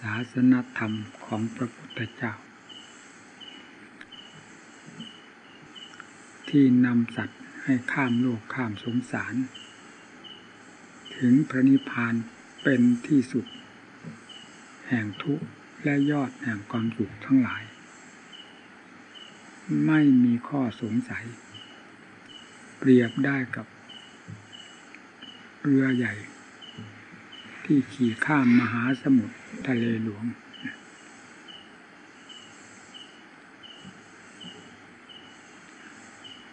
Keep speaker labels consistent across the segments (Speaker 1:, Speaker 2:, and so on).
Speaker 1: ศาสนธรรมของพระพุทธเจ้า ที่นำสัตว์ให้ข้ามโลกข้ามสงสาร ถึงพระนิพพานเป็นที่สุด แห่งทุกข์และยอดแห่งความสุขทั้งหลาย ไม่มีข้อสงสัย เปรียบได้กับเรือใหญ่ ที่ขี่ข้ามมหาสมุทรทะเลหลวง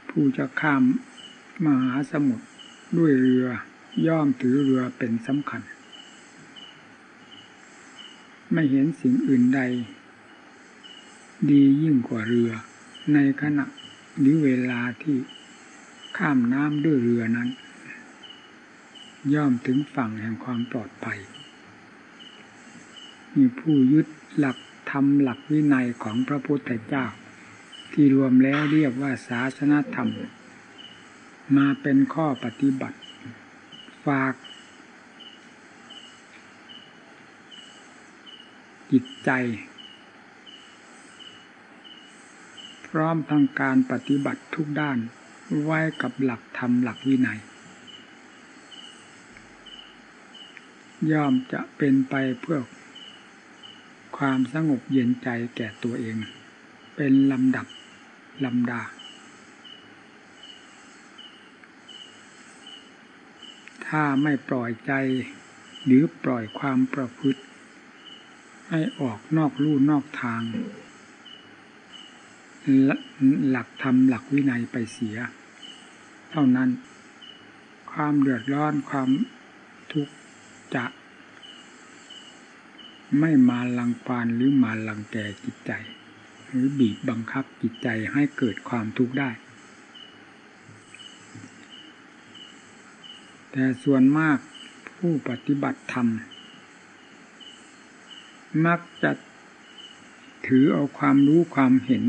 Speaker 1: ผู้จะข้ามมหาสมุทรด้วยเรือย่อมถือเรือเป็นสำคัญ ไม่เห็นสิ่งอื่นใด ดียิ่งกว่าเรือ ในขณะหรือเวลาที่ข้ามน้ำด้วยเรือนั้น ย่อมถึงฝั่งแห่งความปลอดภัย มีผู้ยึดหลักธรรมหลักวินัยของพระพุทธเจ้า ที่รวมแล้วเรียกว่าศาสนธรรม มาเป็นข้อปฏิบัติ ฝาก จิตใจ พร้อมทั้งการปฏิบัติทุกด้านไว้กับหลักธรรมหลักวินัย ย่อมจะเป็นไปเพื่อความสงบเย็นใจแก่ตัวเอง เป็นลำดับลำดา ถ้าไม่ปล่อยใจหรือปล่อยความประพฤติ ให้ออกนอกลู่นอกทาง หลักธรรมหลักวินัยไปเสีย เท่านั้น ความเดือดร้อนความทุกข์ จะ ไม่มาลังควานหรือมาลังแกจิตใจ หรือบีบบังคับจิตใจให้เกิดความทุกข์ได้ แต่ส่วนมากผู้ปฏิบัติธรรม มักจะถือเอาความรู้ความเห็น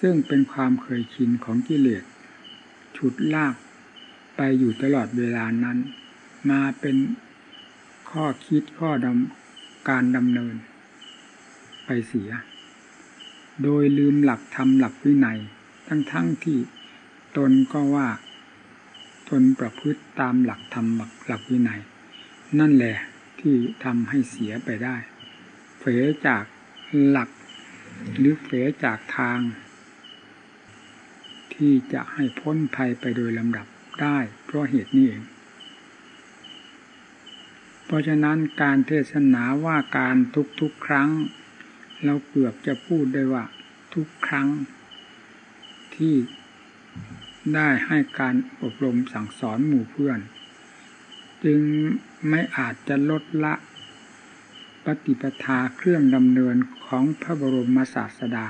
Speaker 1: ซึ่งเป็นความเคยชินของกิเลสฉุดลากไปอยู่ตลอดเวลานั้น มาเป็น ข้อคิดข้อดำการดำเนิน ไปเสีย โดยลืมหลักธรรมหลักวินัย ทั้งๆทที่ตนก็ว่าตนประพฤติตามหลักธรรมหลักวินัย นั่นแหละที่ทำให้เสียไปได้เฟจากหลักหรือเฟจากทาง ที่จะให้พ้นภัยไปโดยลำดับได้เพราะเหตุนี้เอง เพราะฉะนั้นการเทศนาว่าการทุกๆครั้ง เราเกือบจะพูดได้ว่า ทุกครั้ง ที่ได้ให้การอบรมสั่งสอนหมู่เพื่อน จึงไม่อาจจะลดละปฏิปทาเครื่องดำเนินของพระบรมศาสดา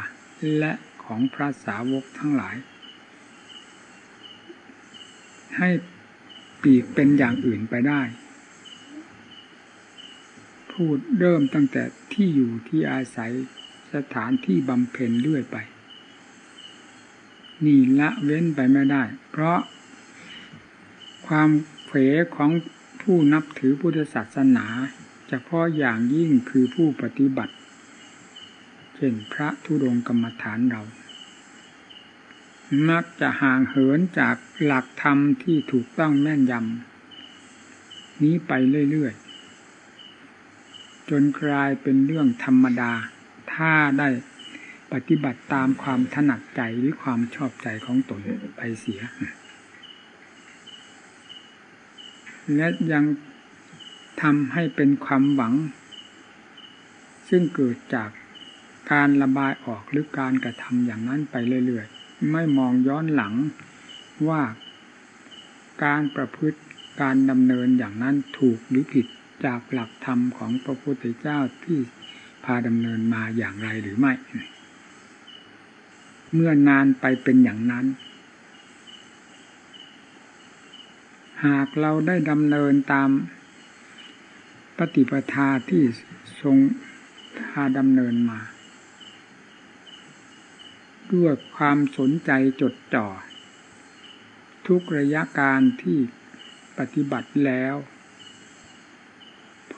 Speaker 1: และของพระสาวกทั้งหลาย ให้ปีกเป็นอย่างอื่นไปได้ พูดเริ่มตั้งแต่ที่อยู่ที่อาศัยสถานที่บำเพ็ญเรื่อยไป นี่ละเว้นไปไม่ได้ เพราะ ความเผยของผู้นับถือพุทธศาสนาเฉพาะอย่างยิ่งคือผู้ปฏิบัติ เช่นพระธุดงกรรมฐานเรา มักจะห่างเหินจากหลักธรรมที่ถูกต้องแม่นยำนี้ไปเรื่อยๆ จนกลายเป็นเรื่องธรรมดา ถ้าได้ปฏิบัติตามความถนัดใจหรือความชอบใจของตนไปเสีย และยังทำให้เป็นความหวัง ซึ่งเกิดจากการระบายออกหรือการกระทำอย่างนั้นไปเรื่อยๆ ไม่มองย้อนหลังว่าการประพฤติการดำเนินอย่างนั้นถูกหรือผิด จากหลักธรรมของพระพุทธเจ้าที่พาดำเนินมาอย่างไรหรือไม่ เมื่อนานไปเป็นอย่างนั้น หากเราได้ดำเนินตามปฏิปทาที่ทรงพาดำเนินมา ด้วยความสนใจจดจ่อ ทุกระยะการที่ปฏิบัติแล้ว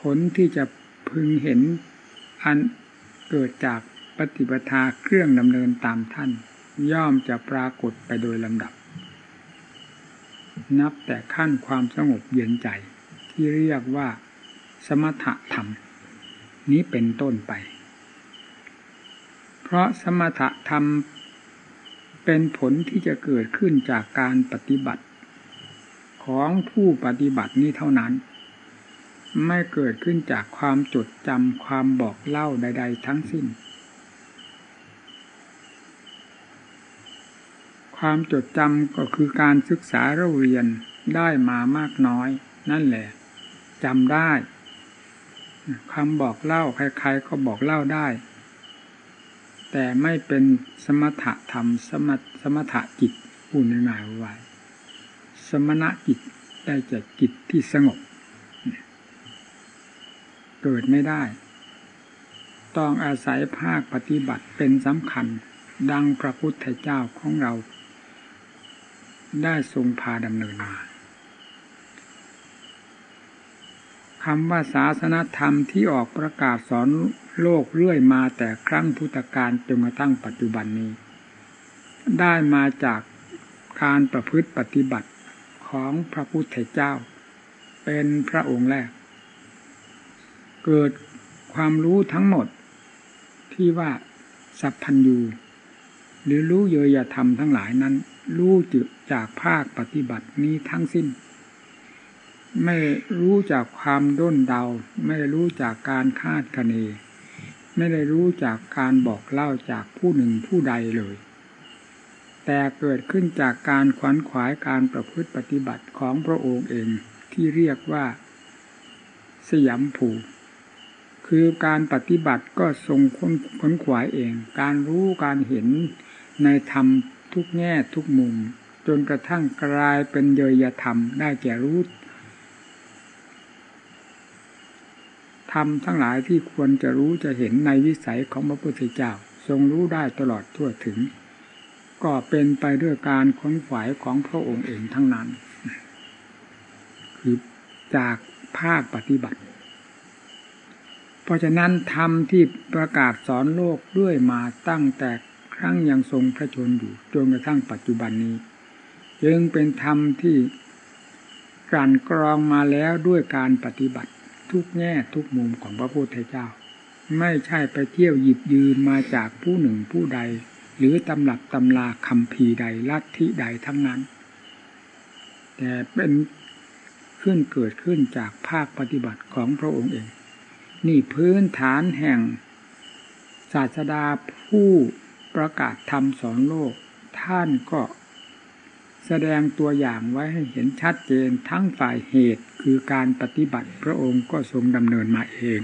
Speaker 1: ผลที่จะพึงเห็นอันเกิดจากปฏิปทาเครื่องดำเนินตามท่าน ย่อมจะปรากฏไปโดยลำดับ นับแต่ขั้นความสงบเย็นใจ ที่เรียกว่า สมถะธรรม นี้เป็นต้นไป เพราะสมถะธรรมเป็นผลที่จะเกิดขึ้นจากการปฏิบัติ ของผู้ปฏิบัตินี้เท่านั้น ไม่เกิดขึ้นจากความจดจำความบอกเล่าใด ๆ ทั้งสิ้น ความจดจำก็คือการศึกษาเราเรียนได้มามากน้อย นั่นแหละจำได้คำบอกเล่าใครๆก็บอกเล่าได้ แต่ไม่เป็นสมถะธรรม สมสมถะจิตพูดง่ายไว้สมณะจิตได้จากจิตที่สงบ เกิดไม่ได้ ต้องอาศัยภาคปฏิบัติเป็นสำคัญ ดังพระพุทธเจ้าของเรา ได้ทรงพาดำเนินมาคำว่าศาสนธรรมที่ออกประกาศสอนโลกเรื่อยมาแต่ครั้งพุทธกาลจนกระทั่งปัจจุบันนี้ ได้มาจากการประพฤติปฏิบัติของพระพุทธเจ้า เป็นพระองค์แรก เกิดความรู้ทั้งหมด ที่ว่าสัพพัญญูหรือรู้เยยธรรมทั้งหลายนั้น รู้จึจากภาคปฏิบัตินี้ทั้งสิ้น ไม่รู้จากความด้นเดา ไม่รู้จากการคาดคะเน ไม่ได้รู้จากการบอกเล่าจากผู้หนึ่งผู้ใดเลย แต่เกิดขึ้นจากการขวัญขวายการประพฤติปฏิบัติของพระองค์เองที่เรียกว่า สยามผู คือการปฏิบัติก็ทรงค้นขวนขวายเอง การรู้การเห็นในธรรมทุกแง่ทุกมุม จนกระทั่งกลายเป็นเยยธรรมได้แก่รู้ธรรมทั้งหลายที่ควรจะรู้จะเห็นในวิสัยของพระพุทธเจ้า ทรงรู้ได้ตลอดทั่วถึง ก็เป็นไปด้วยการค้นขวายของพระองค์เองทั้งนั้น คือจากภาคปฏิบัติ ราะฉะนั้นธรรมที่ประกาศสอนโลกด้วยมาตั้งแต่ครั้งยังทรงพระชนอยู่จนกระทั่งปัจจุบันนี้ จึงเป็นธรรมที่การกรองมาแล้วด้วยการปฏิบัติทุกแง่ทุกมุมของพระพุทธเจ้า ไม่ใช่ไปเที่ยวหยิบยืมมาจากผู้หนึ่งผู้ใด หรือตำรับตำลาคำพีใดลัทธิใดทั้งนั้น แต่เป็นขึ้นเกิดขึ้นจากภาคปฏิบัติของพระองค์เอง นี่พื้นฐานแห่ง ศาสดาผู้ประกาศธรรมสอนโลก ท่านก็แสดงตัวอย่างไว้ให้เห็นชัดเจนทั้งฝ่ายเหตุคือการปฏิบัติพระองค์ก็ทรงดำเนินมาเอง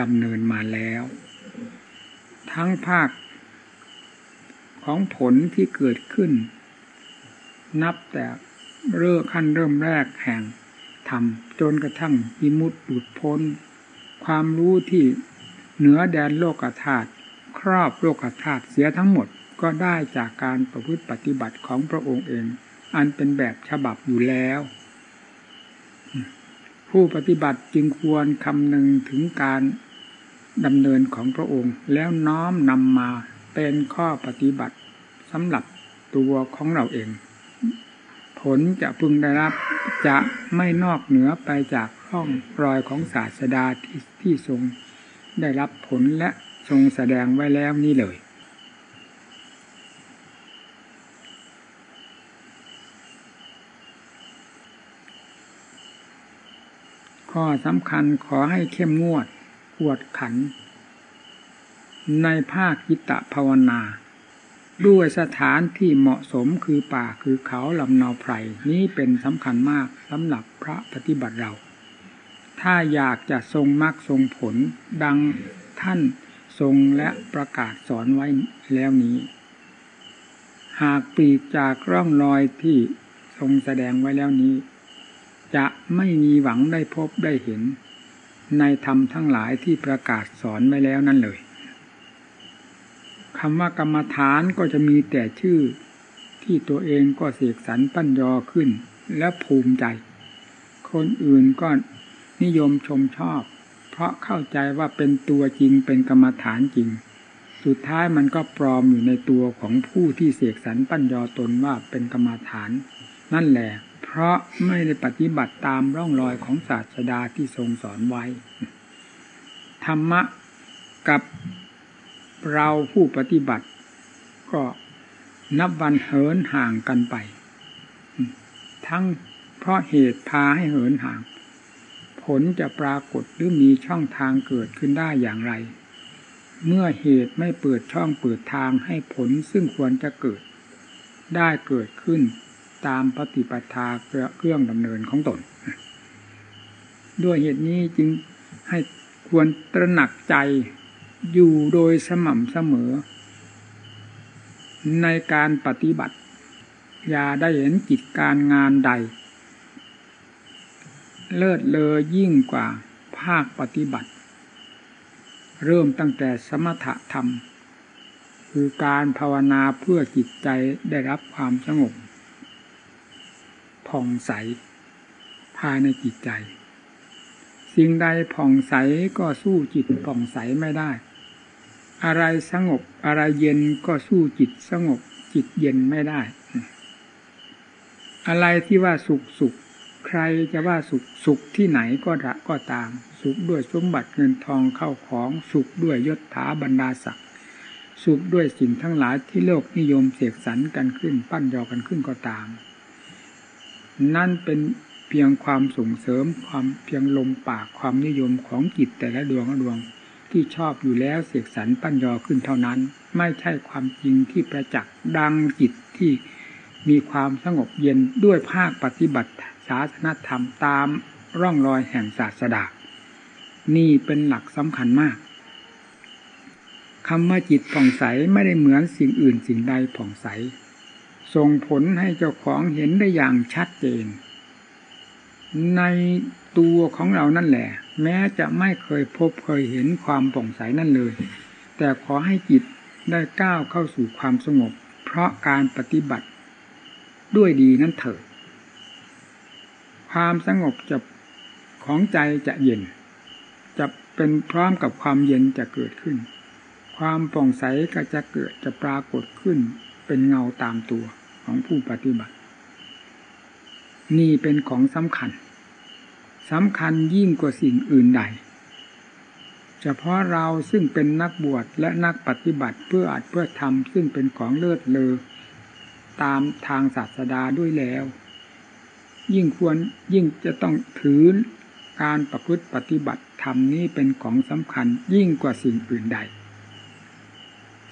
Speaker 1: ดำเนินมาแล้ว ทั้งภาคของผลที่เกิดขึ้น นับแต่เริ่มขั้นเริ่มแรกแห่งทำจนกระทั่งอิมุตดุดพ้น ความรู้ที่เหนือแดนโลกธาตุครอบโลกธาตุเสียทั้งหมดก็ได้จากการประพฤติปฏิบัติของพระองค์เอง อันเป็นแบบฉบับอยู่แล้ว ผู้ปฏิบัติจึงควรคำนึงถึงการดำเนินของพระองค์ แล้วน้อมนำมาเป็นข้อปฏิบัติสำหรับตัวของเราเอง ผลจะพึงได้รับจะไม่นอกเหนือไปจากร่องรอยของศาสดาที่ ที่ทรงได้รับผลและทรงแสดงไว้แล้วนี่เลย ข้อสำคัญขอให้เข้มงวดปวดขัน ในภาคกิตะภาวนา ด้วยสถานที่เหมาะสมคือป่าคือเขาลำนาไพรนี้เป็นสำคัญมากสำหรับพระปฏิบัติเรา ถ้าอยากจะทรงมรรคทรงผลดังท่านทรงและประกาศสอนไว้แล้วนี้ หากปีกจากร่องรอยที่ทรงแสดงไว้แล้วนี้ จะไม่มีหวังได้พบได้เห็น ในธรรมทั้งหลายที่ประกาศสอนไว้แล้วนั่นเลยคำว่ากรรมฐานก็จะมีแต่ชื่อที่ตัวเองก็เสกสรรปั้นยอขึ้นและภูมิใจ คนอื่นก็ นิยมชมชอบ เพราะเข้าใจว่าเป็นตัวจริงเป็นกรรมฐานจริง สุดท้ายมันก็ปลอมอยู่ในตัวของผู้ที่เสกสรรปั้นยอตนว่าเป็นกรรมฐาน นั่นแหละ เพราะไม่ได้ปฏิบัติตามร่องรอยของศาสดาที่ทรงสอนไว้ ธรรมะกับเราผู้ปฏิบัติ ก็นับวันเหินห่างกันไป ทั้งเพราะเหตุพาให้เหินห่าง ผลจะปรากฏหรือมีช่องทางเกิดขึ้นได้อย่างไร เมื่อเหตุไม่เปิดช่องเปิดทางให้ผลซึ่งควรจะเกิด ได้เกิดขึ้นตามปฏิปทาเครื่องดำเนินของตน ด้วยเหตุนี้จึงให้ควรตระหนักใจอยู่โดยสม่ำเสมอ ในการปฏิบัติ อย่าได้เห็นกิจการงานใด เลิศเลอยิ่งกว่าภาคปฏิบัติ เริ่มตั้งแต่สมถะธรรม คือการภาวนาเพื่อจิตใจได้รับความสงบผ่องใส ภายในจิตใจ สิ่งใดผ่องใสก็สู้จิตผ่องใสไม่ได้ อะไรสงบอะไรเย็นก็สู้จิตสงบจิตเย็นไม่ได้ อะไรที่ว่าสุขสุข ใครจะว่าสุขสุขที่ไหนก็ระก็ตาม สุขด้วยสมบัติเงินทองเข้าของสุขด้วยยศถาบรรดาศักดิ์สุขด้วยสิ่งทั้งหลายที่โลกนิยมเสกสรรกันขึ้น ปั้นยอกันขึ้นก็ตาม นั่นเป็นเพียงความส่งเสริมความเพียงลมปากความนิยมของจิตแต่ละดวงดวงที่ชอบอยู่แล้วเสกสรรปั้นยอขึ้นเท่านั้น ไม่ใช่ความจริงที่ประจักษ์ดังจิตที่มีความสงบเย็นด้วยภาคปฏิบัติาสนธรรมตามร่องรอยแห่งศาสดา นี่เป็นหลักสำคัญมากคำว่าจิตผ่องใสไม่ได้เหมือนสิ่งอื่นสิ่งใดผ่องใส ส่งผลให้เจ้าของเห็นได้อย่างชัดเจน ในตัวของเรานั่นแหละ แม้จะไม่เคยพบเคยเห็นความป่องใสนั่นเลย แต่ขอให้จิตได้ก้าวเข้าสู่ความสงบ เพราะการปฏิบัติด้วยดีนั้นเถิด ความสงบจะของใจจะเย็น จะเป็นพร้อมกับความเย็นจะเกิดขึ้น ความป่องใสก็จะเกิดจะปรากฏขึ้น เป็นเงาตามตัวของผู้ปฏิบัติ นี่เป็นของสำคัญสำคัญยิ่งกว่าสิ่งอื่นใด เฉพาะเราซึ่งเป็นนักบวชและนักปฏิบัติเพื่ออาจเพื่อทำซึ่งเป็นของเลิศเลอตามทางศาสดาด้วยแล้ว ยิ่งควรยิ่งจะต้องถือการประพฤติปฏิบัติธรรมนี้เป็นของสำคัญยิ่งกว่าสิ่งอื่นใด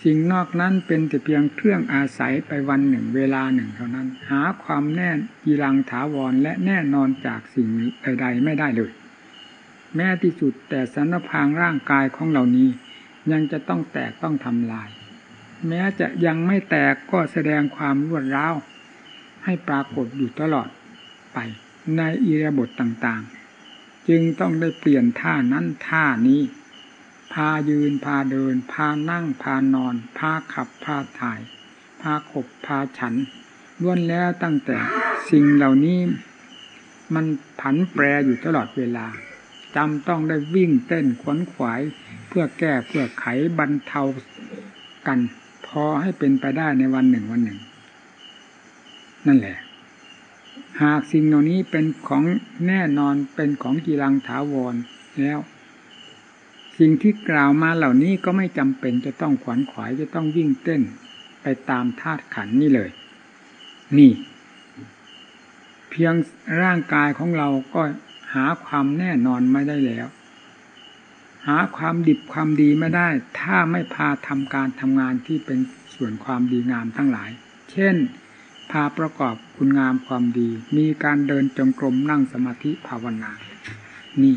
Speaker 1: สิ่งนอกนั้นเป็นแต่เพียงเครื่องอาศัยไปวันหนึ่งเวลาหนึ่งเท่านั้น หาความแน่ยีรังถาวรและแน่นอนจากสิ่งใดๆไม่ได้เลย แม้ที่สุดแต่สันพางร่างกายของเหล่านี้ ยังจะต้องแตกต้องทำลาย แม้จะยังไม่แตกก็แสดงความรวดร้าวให้ปรากฏอยู่ตลอด ไป ในอิริยาบถต่างๆ จึงต้องได้เปลี่ยนท่านั้นท่านี้ พายืนพาเดิน พานั่งพานอน พาขับพาถ่าย พาขบพาฉันล้วนแล้วตั้งแต่สิ่งเหล่านี้ มันผันแปรอยู่ตลอดเวลาจำต้องได้วิ่งเต้นขวนขวาย เพื่อแก้เพื่อไขบรรเทากัน พอให้เป็นไปได้ในวันหนึ่งวันหนึ่ง นั่นแหละ หากสิ่งเหล่านี้เป็นของแน่นอนเป็นของกีรังถาวรแล้ว สิ่งที่กล่าวมาเหล่านี้ก็ไม่จำเป็นจะต้องขวนขวายจะต้องวิ่งเต้นไปตามธาตุขันนี่เลย นี่ เพียงร่างกายของเราก็หาความแน่นอนไม่ได้แล้ว หาความดิบความดีไม่ได้ ถ้าไม่พาทำการทำงานที่เป็นส่วนความดีงามทั้งหลาย เช่น พาประกอบคุณงามความดี มีการเดินจงกรมนั่งสมาธิภาวนา นี่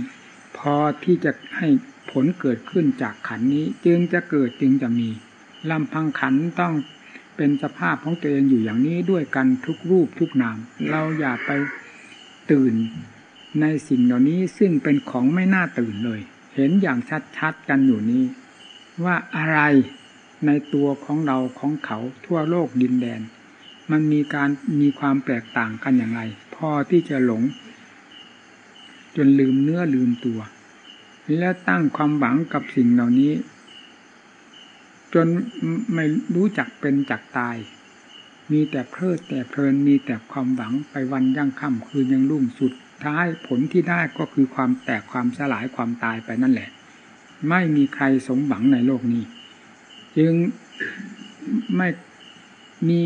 Speaker 1: พอที่จะให้ผลเกิดขึ้นจากขันนี้จึงจะเกิดจึงจะมีลำพังขันต้องเป็นสภาพของตัวเองอยู่อย่างนี้ด้วยกันทุกรูปทุกนาม เราอย่าไปตื่นในสิ่งเหล่านี้ซึ่งเป็นของไม่น่าตื่นเลย เห็นอย่างชัดๆกันอยู่นี้ ว่าอะไรในตัวของเราของเขาทั่วโลกดินแดน มันมีการมีความแตกต่างกันอย่างไร พอที่จะหลง จนลืมเนื้อลืมตัว และตั้งความหวังกับสิ่งเหล่านี้ จนไม่รู้จักเป็นจักตาย มีแต่เพลิดแต่เพลินมีแต่ความหวังไปวันยั่งค่ำคืนยังรุ่งสุดท้ายผลที่ได้ก็คือความแตกความสลายความตายไปนั่นแหละ ไม่มีใครสมหวังในโลกนี้ จึงไม่มี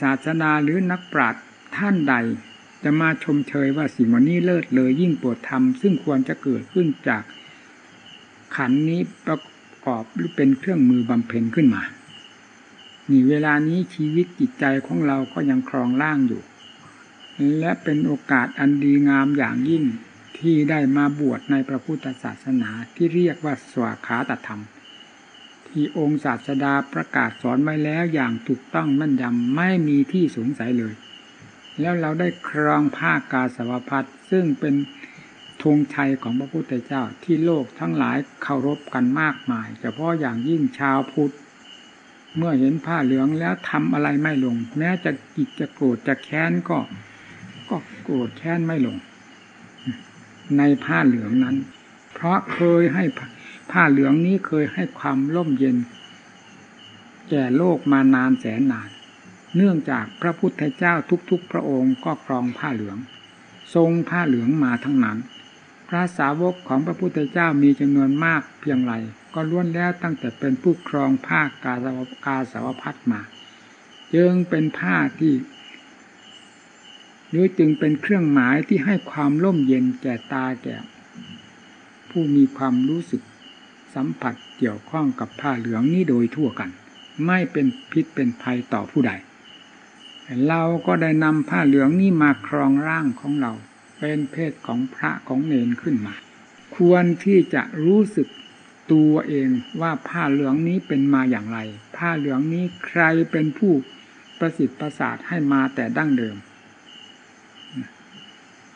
Speaker 1: ศาสนาหรือนักปราชญ์ท่านใด จะมาชมเชยว่าสิ่งวันนี้เลิศเลยยิ่งปวดธรรม ซึ่งควรจะเกิดขึ้นจากขันนี้ประกอบหรือเป็นเครื่องมือบำเพ็ญขึ้นมานี่เวลานี้ชีวิตจิตใจของเราก็ยังครองร่างอยู่ และเป็นโอกาสอันดีงามอย่างยิ่งที่ได้มาบวชในพระพุทธศาสนาที่เรียกว่าสวาขาตธรรม ที่องค์ศาสดาประกาศสอนไว้แล้วอย่างถูกต้องมั่นยำไม่มีที่สงสัยเลย แล้วเราได้ครองผ้ากาสาวพัดซึ่งเป็นธงชัยของพระพุทธเจ้าที่โลกทั้งหลายเคารพกันมากมาย เฉพาะอย่างยิ่งชาวพุทธ เมื่อเห็นผ้าเหลืองแล้วทำอะไรไม่ลง แม้จะกิจจะโกรธจะแค้นก็ ก็โกรธแค้นไม่ลง ในผ้าเหลืองนั้น เพราะเคยให้ ผ้าเหลืองนี้เคยให้ความร่มเย็น แก่โลกมานานแสนนาน เนื่องจากพระพุทธเจ้าทุกๆ พระองค์ก็ครองผ้าเหลือง ทรงผ้าเหลืองมาทั้งนั้น พระสาวกของพระพุทธเจ้ามีจำนวนมากเพียงไรก็ล้วนแล้วตั้งแต่เป็นผู้ครองผ้ากาสาวกาสาวพัดมาจึงเป็นผ้าที่หรือจึงเป็นเครื่องหมายที่ให้ความร่มเย็นแก่ตาแก่ผู้มีความรู้สึก สัมผัสเกี่ยวข้องกับผ้าเหลืองนี้โดยทั่วกัน ไม่เป็นพิษเป็นภัยต่อผู้ใด เราก็ได้นำผ้าเหลืองนี้มาครองร่างของเรา เป็นเพศของพระของเนนขึ้นมา ควรที่จะรู้สึกตัวเองว่าผ้าเหลืองนี้เป็นมาอย่างไร ผ้าเหลืองนี้ใครเป็นผู้ประสิทธิ์ประสาทให้มาแต่ดั้งเดิม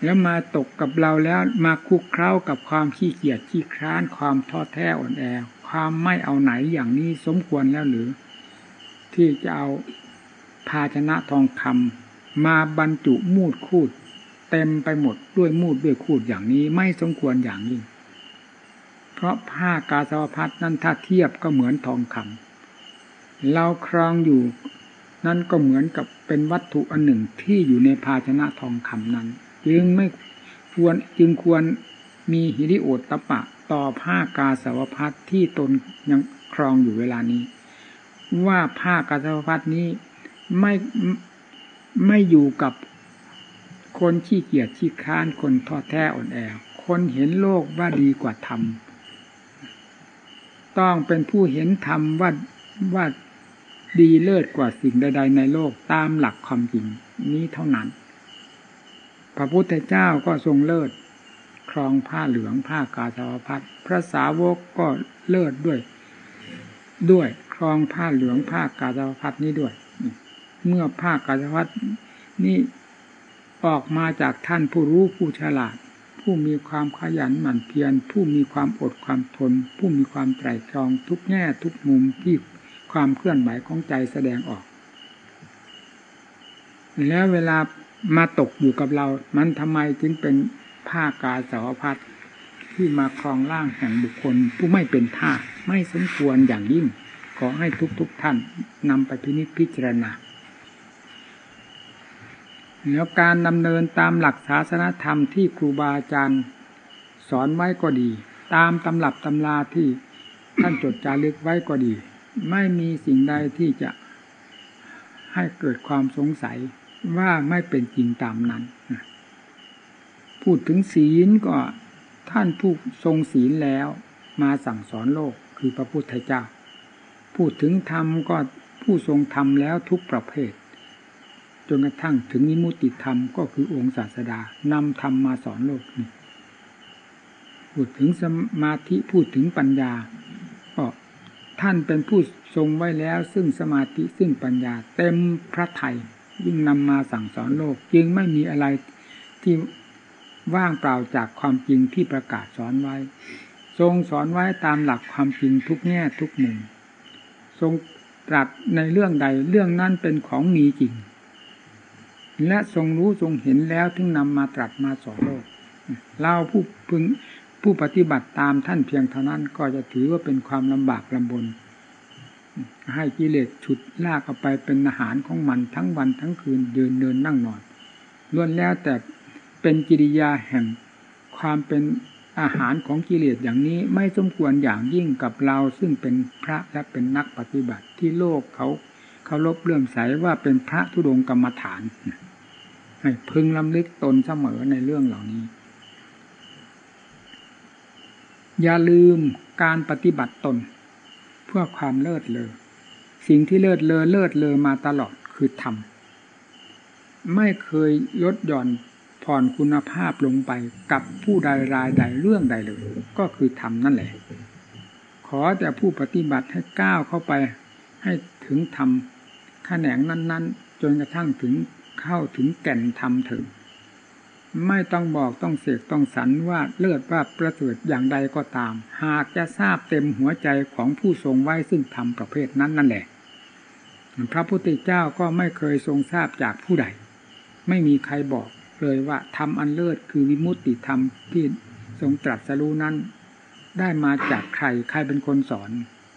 Speaker 1: แล้วมาตกกับเราแล้วมาคุกเคล้ากับความขี้เกียจขี้คร้าน ความท้อแท้อ่อนแอ ความไม่เอาไหนอย่างนี้สมควรแล้วหรือ ที่จะเอาภาชนะทองคำมาบรรจุมูดคูด เต็มไปหมดด้วยมูดด้วยคูดอย่างนี้ไม่สมควรอย่างยิ่งเพราะผ้ากาสาวพัดนั้นถ้าเทียบก็เหมือนทองคำเราครองอยู่นั่นก็เหมือนกับเป็นวัตถุอันหนึ่งที่อยู่ในภาชนะทองคำนั้น จึงไม่ควรจึงควรมีหิริโอตตะปะต่อผ้ากาสาวพัดที่ตนยังครองอยู่เวลานี้ ว่าผ้ากาสาวพัดนี้ไม่ไม่อยู่กับคนขี้เกียจขี้ค้านคนท้อแท้อ่อนแอ คนเห็นโลกว่าดีกว่าธรรม ต้องเป็นผู้เห็นธรรมว่าว่าดีเลิศกว่าสิ่งใด ๆ ในโลกตามหลักความจริงนี้เท่านั้น พระพุทธเจ้าก็ทรงเลิศครองผ้าเหลืองผ้ากาสาวพัดพระสาวกก็เลิศด้วย ด้วยครองผ้าเหลืองผ้ากาสาวพัดนี้ด้วย เมื่อผ้ากาสาวพัดนี้ออกมาจากท่านผู้รู้ผู้ฉลาด ผู้มีความขยันหมั่นเพียร ผู้มีความอดความทน ผู้มีความไตร่ตรองทุกแง่ทุกมุมที่ความเคลื่อนไหวของใจแสดงออก แล้วเวลา มาตกอยู่กับเรา มันทำไมจึงเป็นผ้ากาสาวพัดที่มาครองร่างแห่งบุคคล ผู้ไม่เป็นท่าไม่สมควรอย่างยิ่ง ขอให้ทุกๆทท่านนำไปพินิจพิจารณาแล้วการดำเนินตามหลักศาสนธรรมที่ครูบาอาจารย์ สอนไว้ก็ดี ตามตำรับตำราที่ท่านจดจารึกไว้ก็ดี ไม่มีสิ่งใดที่จะให้เกิดความสงสัย ว่าไม่เป็นจริงตามนั้น พูดถึงศีลก็ท่านผู้ทรงศีลแล้ว มาสั่งสอนโลกคือพระพุทธเจ้า พูดถึงธรรมก็ผู้ทรงธรรมแล้วทุกประเภท จนกระทั่งถึงนิมุติธรรมก็คือองค์ศาสดานำธรรมมาสอนโลกนี่พูดถึงสมาธิพูดถึงปัญญาก็ท่านเป็นผู้ทรงไว้แล้วซึ่งสมาธิซึ่งปัญญาเต็มพระไทย ยิ่งนำมาสั่งสอนโลก จึงไม่มีอะไรที่ว่างเปล่าจากความจริงที่ประกาศสอนไว้ ทรงสอนไว้ตามหลักความจริงทุกแง่ทุกมุมทรงตรัสในเรื่องใดเรื่องนั้นเป็นของมีจริง และทรงรู้ทรงเห็นแล้วถึงนำมาตรัสมาสอนโลกเราผู้พึงผู้ปฏิบัติตามท่านเพียงเท่านั้นก็จะถือว่าเป็นความลำบากลำบน ให้กิเลสฉุดลากเอาไปเป็นอาหารของมันทั้งวันทั้งคืนเดินเดินนั่งนอนล้วนแล้วแต่เป็นกิริยาแห่งความเป็นอาหารของกิเลสอย่างนี้ไม่สมควรอย่างยิ่งกับเราซึ่งเป็นพระและเป็นนักปฏิบัติที่โลกเขาเขาลบเลื่อมใสว่าเป็นพระธุดงกรรมฐาน ให้พึงลำลึกตนเสมอในเรื่องเหล่านี้ อย่าลืมการปฏิบัติตน พื่อความเลิศเลอ สิ่งที่เลิศเลอเลิศเลอมาตลอดคือธรรม ไม่เคยลดหย่อนผ่อนคุณภาพลงไปกับผู้ใดรายใดเรื่องใดเลย ก็คือธรรมนั่นแหละ ขอแต่ผู้ปฏิบัติให้ก้าวเข้าไปให้ถึงธรรมแขนงนั้น ๆ จนกระทั่งถึงเข้าถึงแก่นธรรมถึง ไม่ต้องบอกต้องเสกต้องสรรว่าเลิศว่าประเสริฐอย่างใดก็ตาม หากจะทราบเต็มหัวใจของผู้ทรงไว้ซึ่งธรรมประเภทนั้นนั่นแหละ พระพุทธเจ้าก็ไม่เคยทรงทราบจากผู้ใด ไม่มีใครบอกเลยว่าธรรมอันเลิศคือวิมุตติธรรมที่ทรงตรัสรู้นั้น ได้มาจากใครใครเป็นคนสอน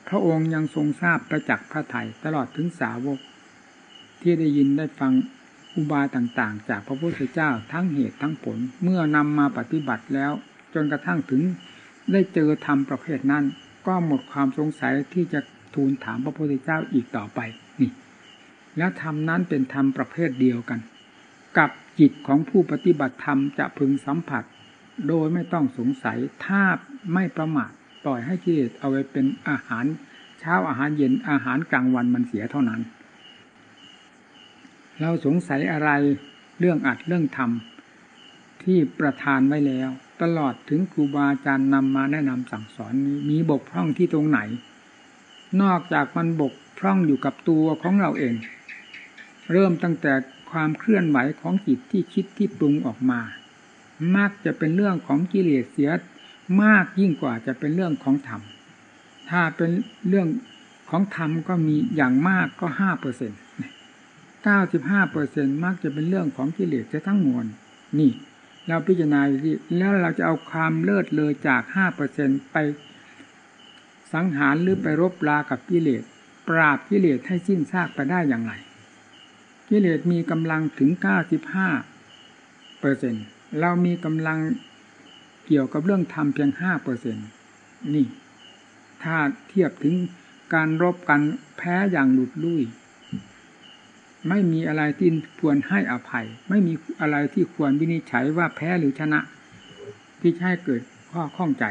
Speaker 1: พระองค์ยังทรงทราบประจักษ์พระไถ่ตลอดถึงสาวก ที่ได้ยินได้ฟัง อุบายต่างๆ จากพระพุทธเจ้าทั้งเหตุทั้งผลเมื่อนำมาปฏิบัติแล้ว จนกระทั่งถึงได้เจอธรรมประเภทนั้น ก็หมดความสงสัยที่จะทูลถามพระพุทธเจ้าอีกต่อไปนี่ แล้วธรรมนั้นเป็นธรรมประเภทเดียวกัน กับจิตของผู้ปฏิบัติธรรมจะพึงสัมผัส โดยไม่ต้องสงสัยถ้าไม่ประมาทปล่อยให้กิเลสเอาไว้เป็นอาหาร เช้าอาหารเย็นอาหารกลางวันมันเสียเท่านั้น เราสงสัยอะไรเรื่องอัดเรื่องทำที่ประทานไว้แล้ว ตลอดถึงครูบาอาจารย์นำมาแนะนำสั่งสอนมีบกพร่องที่ตรงไหน นอกจากมันบกพร่องอยู่กับตัวของเราเอง เริ่มตั้งแต่ความเคลื่อนไหวของจิตที่คิดที่ปรุงออกมามักจะเป็นเรื่องของกิเลสเสียมากยิ่งกว่าจะเป็นเรื่องของธรรม ถ้าเป็นเรื่องของธรรมก็มีอย่างมากก็ห้าเปอร์เซ็นต์ เก้าสิบห้าเปอร์เซ็นมักจะเป็นเรื่องของกิเลสจะทั้งมวลนี่ เราพิจารณาดีแล้วเราจะเอาความเลิศเลยจากห้าเปอร์เซ็นไปสังหารหรือไปรบลากับกิเลส ปราบกิเลสให้สิ้นซากไปได้อย่างไร กิเลสมีกำลังถึงเก้าสิบห้าเปอร์เซ็นเรามีกำลังเกี่ยวกับเรื่องธรรมเพียงห้าเปอร์เซ็นนี่ ถ้าเทียบถึงการรบกันแพ้อย่างหลุดลุ่ย ไม่มีอะไรที่ควรให้อภัย ไม่มีอะไรที่ควรวินิจฉัยว่าแพ้หรือชนะ ที่ใช่เกิดข้อข้องใจ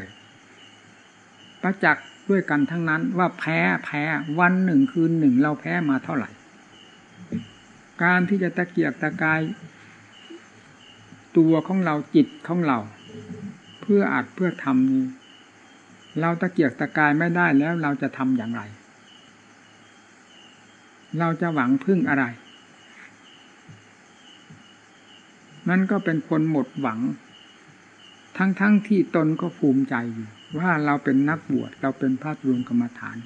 Speaker 1: ประจักษ์ด้วยกันทั้งนั้นว่าแพ้แพ้วันหนึ่งคืนหนึ่งเราแพ้มาเท่าไหร่ การที่จะตะเกียกตะกาย ตัวของเราจิตของเรา เพื่ออาจเพื่อทำนี้เราตะเกียกตะกายไม่ได้แล้วเราจะทำอย่างไร เราจะหวังพึ่งอะไร นั่นก็เป็นคนหมดหวัง ทั้งๆทที่ตนก็ภูมิใจอยู่ ว่าเราเป็นนักบวชเราเป็นพระรวมกรรมฐาน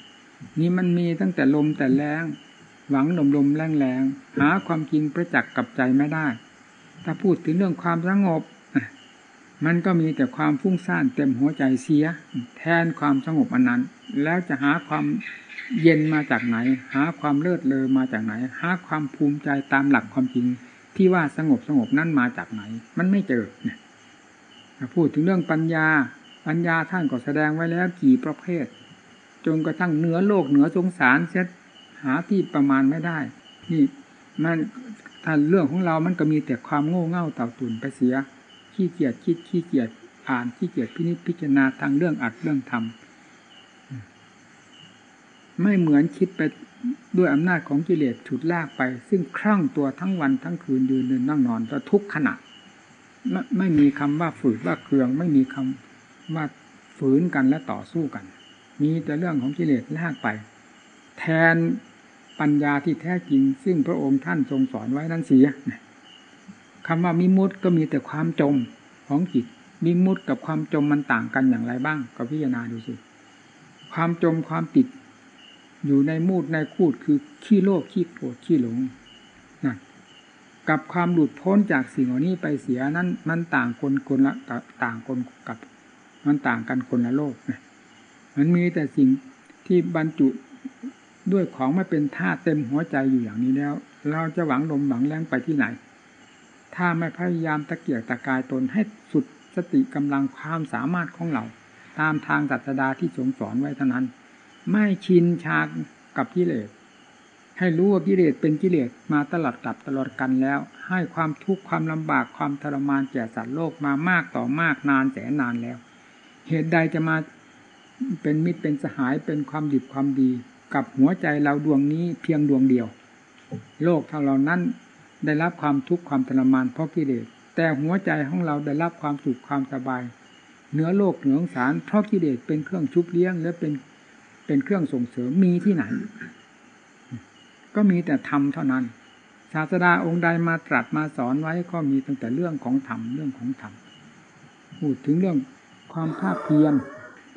Speaker 1: นี่มันมีตั้งแต่ลมแต่แรงหวังลมลมแรงแรงหาความจริงประจักษ์กับใจไม่ได้ ถ้าพูดถึงเรื่องความสงบ มันก็มีแต่ความฟุ้งซ่านเต็มหัวใจเสีย แทนความสงบอันนั้น แล้วจะหาความเย็นมาจากไหน หาความเลิศเลอมาจากไหน หาความภูมิใจตามหลักความจริง ที่ว่าสงบสงบนั้นมาจากไหน มันไม่เจอเนี่ยพูดถึงเรื่องปัญญา ปัญญาท่านก็แสดงไว้แล้วกี่ประเภท จนกระทั่งเหนือโลกเหนือสงสารเสียหาที่ประมาณไม่ได้ นี่มันถ้าเรื่องของเรามันก็มีแต่ความโง่เง่าเต่าตุ่นไปเสีย ขี้เกียจคิดขี้เกียจอ่านขี้เกียจพินิจพิจารณาทางเรื่องอัดเรื่องทำไม่เหมือนคิดไป ด้วยอำนาจของกิเลสฉุดลากไป ซึ่งคลั่งตัวทั้งวันทั้งคืนยืนเดินนั่งนอนต่ทุกขณะไม่ไม่มีคำว่าฝืนว่าเคือง ไม่มีคำว่าฝืนกันและต่อสู้กัน มีแต่เรื่องของกิเลสลากไป แทนปัญญาที่แท้จริง ซึ่งพระองค์ท่านทรงสอนไว้นั้นเสียคำว่ามิมุตก็มีแต่ความจมของจิตมิมุตกับความจมมันต่างกันอย่างไรบ้าง ก็พิจารณาดูสิ ความจมความติด อยู่ในมูดในคูดคือขี้โลภขี้โกรธขี้หลงนั่นกับความหลุดพ้นจากสิ่งเหล่านี้ไปเสียนั้นมันต่างคนคนละต่างคนกับ มันต่างกันคนละโลกนะมันมีแต่สิ่งที่บรรจุด้วยของไม่เป็นท่าเต็มหัวใจอยู่อย่างนี้แล้ว เราจะหวังลมหวังแรงไปที่ไหน ถ้าไม่พยายามตะเกียกตะกายตนให้สุดสติกำลังความสามารถของเรา ตามทางศาสดาที่ทรงสอนไว้เท่านั้น ไม่ชินชากับกิเลส ให้รู้ว่ากิเลสเป็นกิเลสมาตลอดกับตลอดกันแล้ว ให้ความทุกข์ความลำบากความทรมานแก่สัตว์โลกมามากต่อมากนานแสนนานแล้ว เหตุใดจะมาเป็นมิตรเป็นสหายเป็นความดีความดี กับหัวใจเราดวงนี้เพียงดวงเดียว โลกทั้งเหล่านั้นได้รับความทุกข์ความทรมานเพราะกิเลสแต่หัวใจของเราได้รับความสุขความสบายเหนือโลกเหนือสารเพราะกิเลสเป็นเครื่องชุบเลี้ยงและเป็น เป็นเครื่องส่งเสริมมีที่ไหน ก็มีแต่ธรรมเท่านั้น ศาสดาองค์ใดมาตรัสมาสอนไว้ก็มีตั้งแต่เรื่องของธรรมเรื่องของธรรมพูดถึงเรื่องความภาคเพียร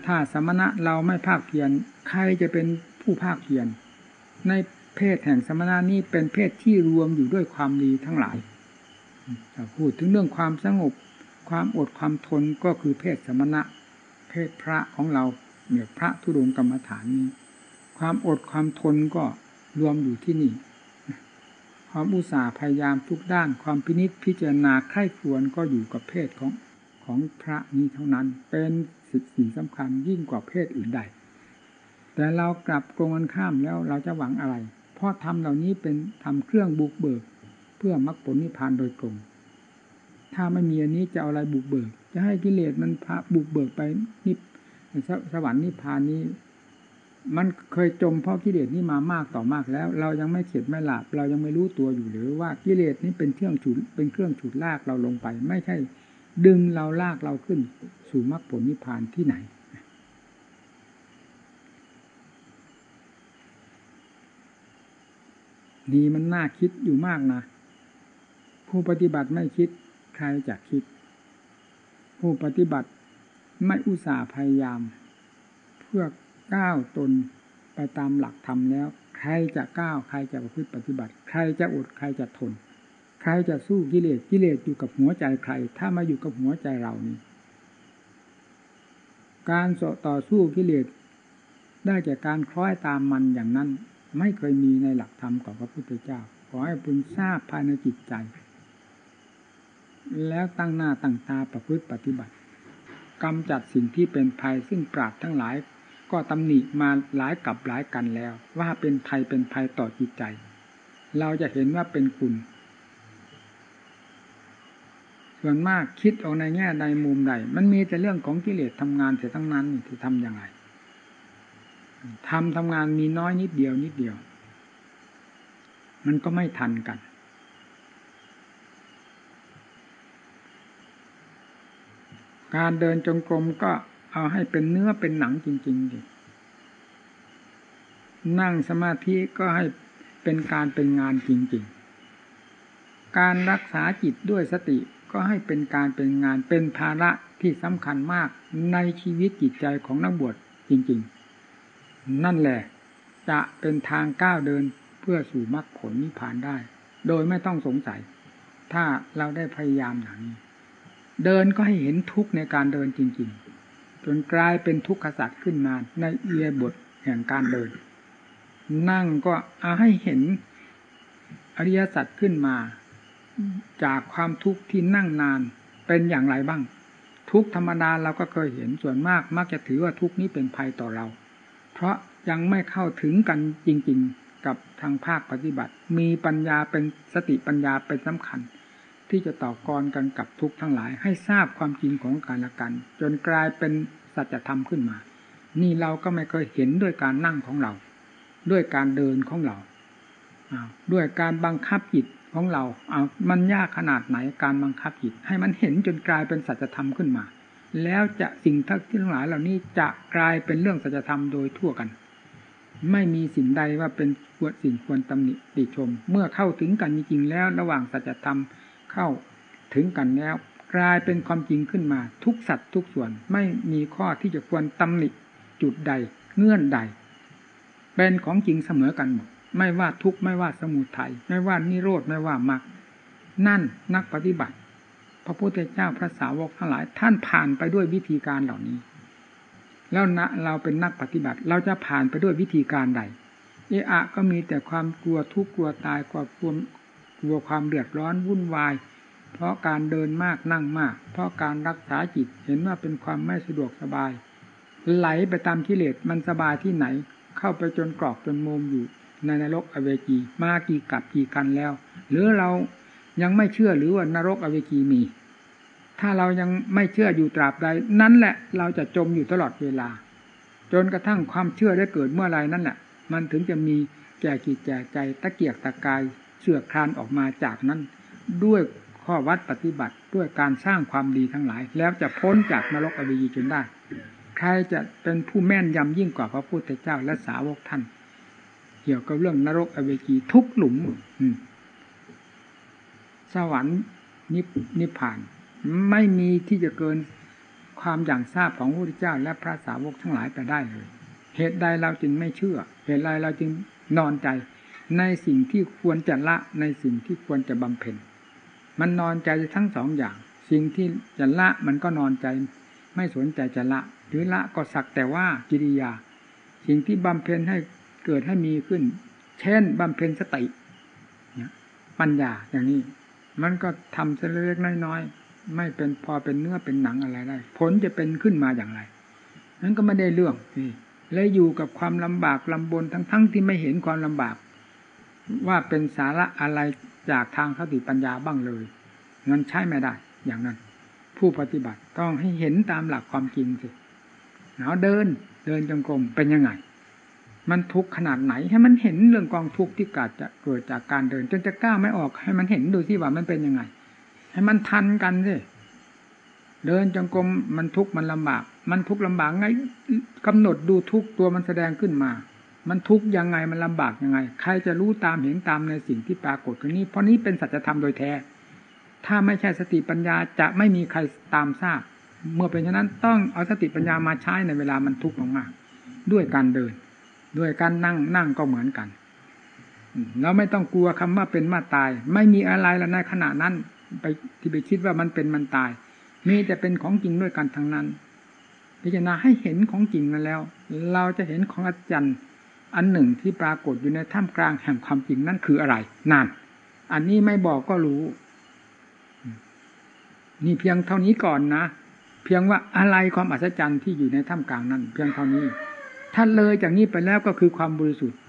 Speaker 1: ถ้าสมณะเราไม่ภาคเพียรใครจะเป็นผู้ภาคเพียรในเพศแห่งสมณะนี้เป็นเพศที่รวมอยู่ด้วยความดีทั้งหลายถ้าพูดถึงเรื่องความสงบ ความอดความทนก็คือเพศสมณะ เพศพระของเรา เนี่ยพระทุดงกรรมฐานนี้ ความอดความทนก็รวมอยู่ที่นี่ความอุตสาห์พยายามทุกด้านความพินิษพิจารณาไข้ควรก็อยู่กับเพศของของพระนี้เท่านั้น เป็นสิ่งสำคัญยิ่งกว่าเพศอื่นใด แต่เรากลับตรงกันข้ามแล้วเราจะหวังอะไร เพราะทำเหล่านี้เป็นทำเครื่องบุกเบิก เพื่อมรรคผลนิพพานโดยตรง ถ้าไม่มีอันนี้จะเอาอะไรบุกเบิก จะให้กิเลสมันพาบุกเบิกไปนิพ สวรรค์นิพพานนี้ มันเคยจมเพราะกิเลสนี่มามากต่อมากแล้ว เรายังไม่เข็ดไม่หลับเรายังไม่รู้ตัวอยู่หรือว่ากิเลสนี้เป็นเครื่องฉุดเป็นเครื่องฉุดลากเราลงไป ไม่ใช่ ดึงเราลากเราขึ้น สู่มรรคผลนิพพานที่ไหนดีมันน่าคิดอยู่มากนะ ผู้ปฏิบัติไม่คิดใครจะคิด ผู้ปฏิบัติ ไม่อุตส่าห์พยายาม เพื่อก้าวตนไปตามหลักธรรมแล้ว ใครจะก้าวใครจะประพฤติปฏิบัติ ใครจะอดใครจะทน ใครจะสู้กิเลสกิเลสอยู่กับหัวใจใคร ถ้ามาอยู่กับหัวใจเรานี่การต่อสู้กิเลสได้จากการคล้อยตามมันอย่างนั้น ไม่เคยมีในหลักธรรมของพระพุทธเจ้า ขอให้พึงทราบภายในจิตใจ แล้วตั้งหน้าตั้งตาประพฤติปฏิบัติ กำจัดสิ่งที่เป็นภัยซึ่งปราดทั้งหลาย ก็ตำหนิมาหลายกับหลายกันแล้ว ว่าเป็นภัยเป็นภัยต่อจิตใจ เราจะเห็นว่าเป็นคุณส่วนมากคิดออกในแง่ใดมุมใด มันมีแต่เรื่องของกิเลสทำงานเสียทั้งนั้นที่ทำอยังไงทำทำงานมีน้อยนิดเดียวนิดเดียว มันก็ไม่ทันกัน การเดินจงกรมก็เอาให้เป็นเนื้อเป็นหนังจริงๆดินั่งสมาธิก็ให้เป็นการเป็นงานจริง ๆ การรักษาจิตด้วยสติก็ให้เป็นการเป็นงานเป็นภาระที่สำคัญมากในชีวิตจิตใจของนักบวชจริง ๆ นั่นแหละจะเป็นทางก้าวเดินเพื่อสู่มรรคผลนิพพานได้ โดยไม่ต้องสงสัย ถ้าเราได้พยายามอย่างนี้ เดินก็ให้เห็นทุกข์ในการเดินจริง ๆ จนกลายเป็นทุกขสัตว์ขึ้นมาในเอียบทแห่งการเดิน นั่งก็เอาให้เห็นอริยสัจขึ้นมา จากความทุกข์ที่นั่งนานเป็นอย่างไรบ้าง ทุกธรรมดาเราก็เคยเห็นส่วนมากมักจะถือว่าทุกนี้เป็นภัยต่อเรา เพราะยังไม่เข้าถึงกันจริง ๆ กับทางภาคปฏิบัติ มีปัญญาเป็นสติปัญญาเป็นสำคัญ ที่จะต่อกรกันกับทุกทั้งหลาย ให้ทราบความจริงของการละกัน จนกลายเป็นสัจธรรมขึ้นมา นี่เราก็ไม่เคยเห็นด้วยการนั่งของเรา ด้วยการเดินของเราด้วยการบังคับจิตของเราเอามันยากขนาดไหนการบังคับจิต ให้มันเห็นจนกลายเป็นสัจธรรมขึ้นมา แล้วจะสิ่งทั้งที่ทั้งหลายเหล่านี้จะกลายเป็นเรื่องสัจธรรมโดยทั่วกัน ไม่มีสิ่งใดว่าเป็นควรสิ่งควรตำหนิติชม เมื่อเข้าถึงกันจริงๆแล้ว ระหว่างสัจธรรม เข้าถึงกันแล้ว กลายเป็นความจริงขึ้นมา ทุกสัตว์ทุกส่วนไม่มีข้อที่จะควรตำหนิจุดใดเงื่อนใด เป็นของจริงเสมอกันหมดไม่ว่าทุกไม่ว่าสมุทัยไม่ว่านิโรธไม่ว่ามรรคนั่นนักปฏิบัติ พระพุทธเจ้าพระสาวกทั้งหลาย ท่านผ่านไปด้วยวิธีการเหล่านี้ แล้วนะเราเป็นนักปฏิบัติ เราจะผ่านไปด้วยวิธีการใด เอะอะก็มีแต่ความกลัวทุกข์กลัวตายกลัวกลัว กลัวความเดือดร้อนวุ่นวาย เพราะการเดินมากนั่งมาก เพราะการรักษาจิตเห็นว่าเป็นความไม่สะดวกสบาย ไหลไปตามกิเลสมันสบายที่ไหน เข้าไปจนกรอกจนมุมอยู่ในนรกอเวจีมากี่กับกี่กันแล้ว หรือเรายังไม่เชื่อหรือว่านรกอเวจีมี ถ้าเรายังไม่เชื่ออยู่ตราบใด นั้นแหละเราจะจมอยู่ตลอดเวลา จนกระทั่งความเชื่อได้เกิดเมื่อไรนั่นแหละ มันถึงจะมีแก่กิจแก่ใจตะเกียกตะกาย เสื่อคลานออกมาจากนั้น ด้วยข้อวัดปฏิบัติด้วยการสร้างความดีทั้งหลาย แล้วจะพ้นจากนรกอเวจีจนได้ ใครจะเป็นผู้แม่นยำยิ่งกว่าพระพุทธเจ้าและสาวกท่าน เกี่ยวกับเรื่องนรกอเวจีทุกหลุมสวรรค์นิพพาน ไม่มีที่จะเกินความอย่างทราบของพระพุทธเจ้า และพระสาวกทั้งหลายไปได้เลย เหตุใดเราจึงไม่เชื่อ เหตุใดเราจึงนอนใจ ในสิ่งที่ควรจะละในสิ่งที่ควรจะบำเพ็ญ มันนอนใจทั้งสองอย่าง สิ่งที่จะละมันก็นอนใจ ไม่สนใจจะละ หรือละก็สักแต่ว่ากิริยา สิ่งที่บำเพ็ญให้เกิดให้มีขึ้น เช่นบำเพ็ญสติปัญญาอย่างนี้ มันก็ทำเล็กๆน้อยๆไม่เป็นพอเป็นเนื้อเป็นหนังอะไรได้ ผลจะเป็นขึ้นมาอย่างไร นั้นก็ไม่ได้เรื่องและอยู่กับความลำบากลำบนทั้งๆทที่ไม่เห็นความลำบาก ว่าเป็นสาระอะไรจากทางคติปัญญาบ้างเลยงั้นใช่ไม่ได้ อย่างนั้น ผู้ปฏิบัติต้องให้เห็นตามหลักความจริงสิเอาเดิน เดินจงกรมเป็นยังไง มันทุกข์ขนาดไหน ให้มันเห็นเรื่องกองทุกข์ที่เกิดจะเกิดจากการเดิน จนจะก้าวไม่ออกให้มันเห็นดูที่ว่ามันเป็นยังไง ให้มันทันกันสิเดินจงกรมมันทุกข์มันลำบาก มันทุกข์ลำบากไงกำหนดดูทุกตัวมันแสดงขึ้นมา มันทุกข์ยังไงมันลำบากยังไง ใครจะรู้ตามเห็นตามในสิ่งที่ปรากฏตรงนี้ เพราะนี้เป็นสัจธรรมโดยแท้ ถ้าไม่ใช่สติปัญญาจะไม่มีใครตามทราบ เมื่อเป็นฉะนั้นต้องเอาสติปัญญามาใช้ในเวลามันทุกข์มากๆด้วยการเดิน ด้วยการนั่งนั่งก็เหมือนกันเราไม่ต้องกลัวคำว่าเป็นมาตาย ไม่มีอะไรแล้วในขณะนั้น ไปที่ไปคิดว่ามันเป็นมันตาย มีแต่เป็นของจริงด้วยกันทั้งนั้น พิจารณาให้เห็นของจริงนั้นแล้ว เราจะเห็นของอาจารย์ อันหนึ่งที่ปรากฏอยู่ในท่ามกลางแห่งความจริงนั่นคืออะไรนั่นอันนี้ไม่บอกก็รู้ นี่เพียงเท่านี้ก่อนนะ เพียงว่าอะไรความอัศจรรย์ที่อยู่ในท่ามกลางนั้น เพียงเท่านี้ ถ้าเลยจากนี้ไปแล้วก็คือความบริสุทธิ์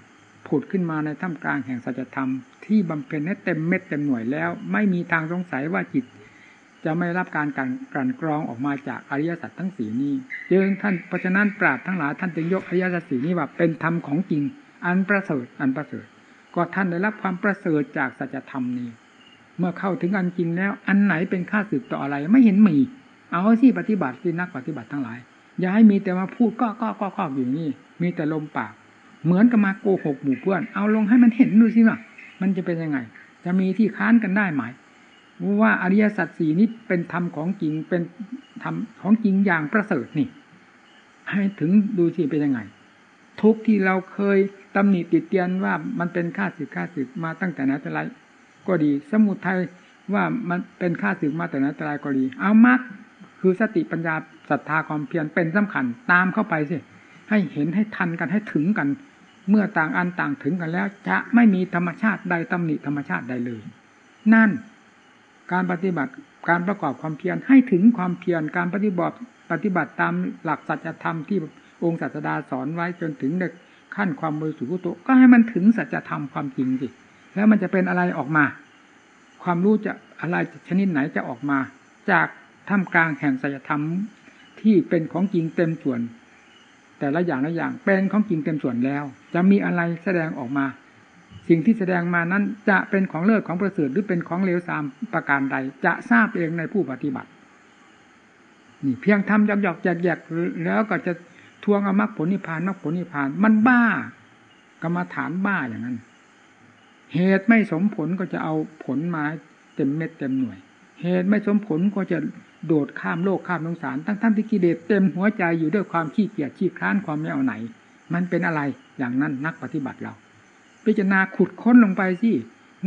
Speaker 1: ผุดขึ้นมาในท่ามกลางแห่งสัจธรรมที่บำเพ็ญให้เต็มเม็ดเต็มหน่วยแล้ว ไม่มีทางสงสัยว่าจิต จะไม่รับการกันกันกรองออกมาจากอริยสัจทั้งสี่นี้จึงท่านเพราะฉะนั้นปราบทั้งหลายท่านจึงยกอริยสัจสี่นี้ว่าเป็นธรรมของจริง อันประเสริฐอันประเสริฐ ก็ท่านได้รับความประเสริฐจากสัจธรรมนี้ เมื่อเข้าถึงอันจริงแล้ว อันไหนเป็นค่าสืบต่ออะไรไม่เห็นมี เอาที่ปฏิบัติที่นักปฏิบัติทั้งหลาย อย่าให้มีแต่มาพูดก็ก็ก็ก็อยู่นี่ มีแต่ลมปาก เหมือนกับมาโกหกหมู่เพื่อน เอาลงให้มันเห็นดูสิว่ามันจะเป็นยังไง จะมีที่ค้านกันได้ไหม ว่าอริยสัจสี่นี้เป็นธรรมของจริงเป็นธรรมของจริงอย่างประเสริฐนี่ ให้ถึงดูที่เป็นยังไง ทุกที่เราเคยตำหนิติดเตียนว่ามันเป็นค่าศึกค่าศึกมาตั้งแต่ไหนแต่ไรก็ดี สมุทัยว่ามันเป็นค่าศึกมาแต่ไหนแต่ไรก็ดี เอามัดคือสติปัญญาศรัทธาความเพียรเป็นสำคัญตามเข้าไปสิให้เห็นให้ทันกันให้ถึงกัน เมื่อต่างอันต่างถึงกันแล้ว จะไม่มีธรรมชาติใดตำหนิธรรมชาติใดเลย นั่น การปฏิบัติการประกอบความเพียรให้ถึงความเพียรการปฏิบัติปฏิบัติตามหลักสัจธรรมที่องค์ศาสดาสอนไว้จนถึงขั้นความบริสุทธิ์ตุก็ให้มันถึงสัจธรรมความจริงสิแล้วมันจะเป็นอะไรออกมา ความรู้จะอะไรชนิดไหนจะออกมา จากท่ามกลางแห่งสัจธรรมที่เป็นของจริงเต็มส่วน แต่ละอย่างละอย่างเป็นของจริงเต็มส่วนแล้ว จะมีอะไรแสดงออกมา สิ่งที่แสดงมานั้นจะเป็นของเลิศของประเสริฐหรือเป็นของเลวทรามประการใด จะทราบเองในผู้ปฏิบัติ นี่เพียงทำหยอกหยอกแยกแยกแล้วก็จะทวงอมรรคผลนิพพานมรรคผลนิพพาน มันบ้ากรรมฐานบ้าอย่างนั้น เหตุไม่สมผลก็จะเอาผลมาเต็มเม็ดเต็มหน่วย เหตุไม่สมผลก็จะโดดข้ามโลกข้ามสงสาร ทั้งท่านที่กิเลสเต็มหัวใจอยู่ด้วยความขี้เกียจขี้คร้านความไม่เอาไหน มันเป็นอะไรอย่างนั้นนักปฏิบัติเรา พิจารณาขุดค้นลงไปสิ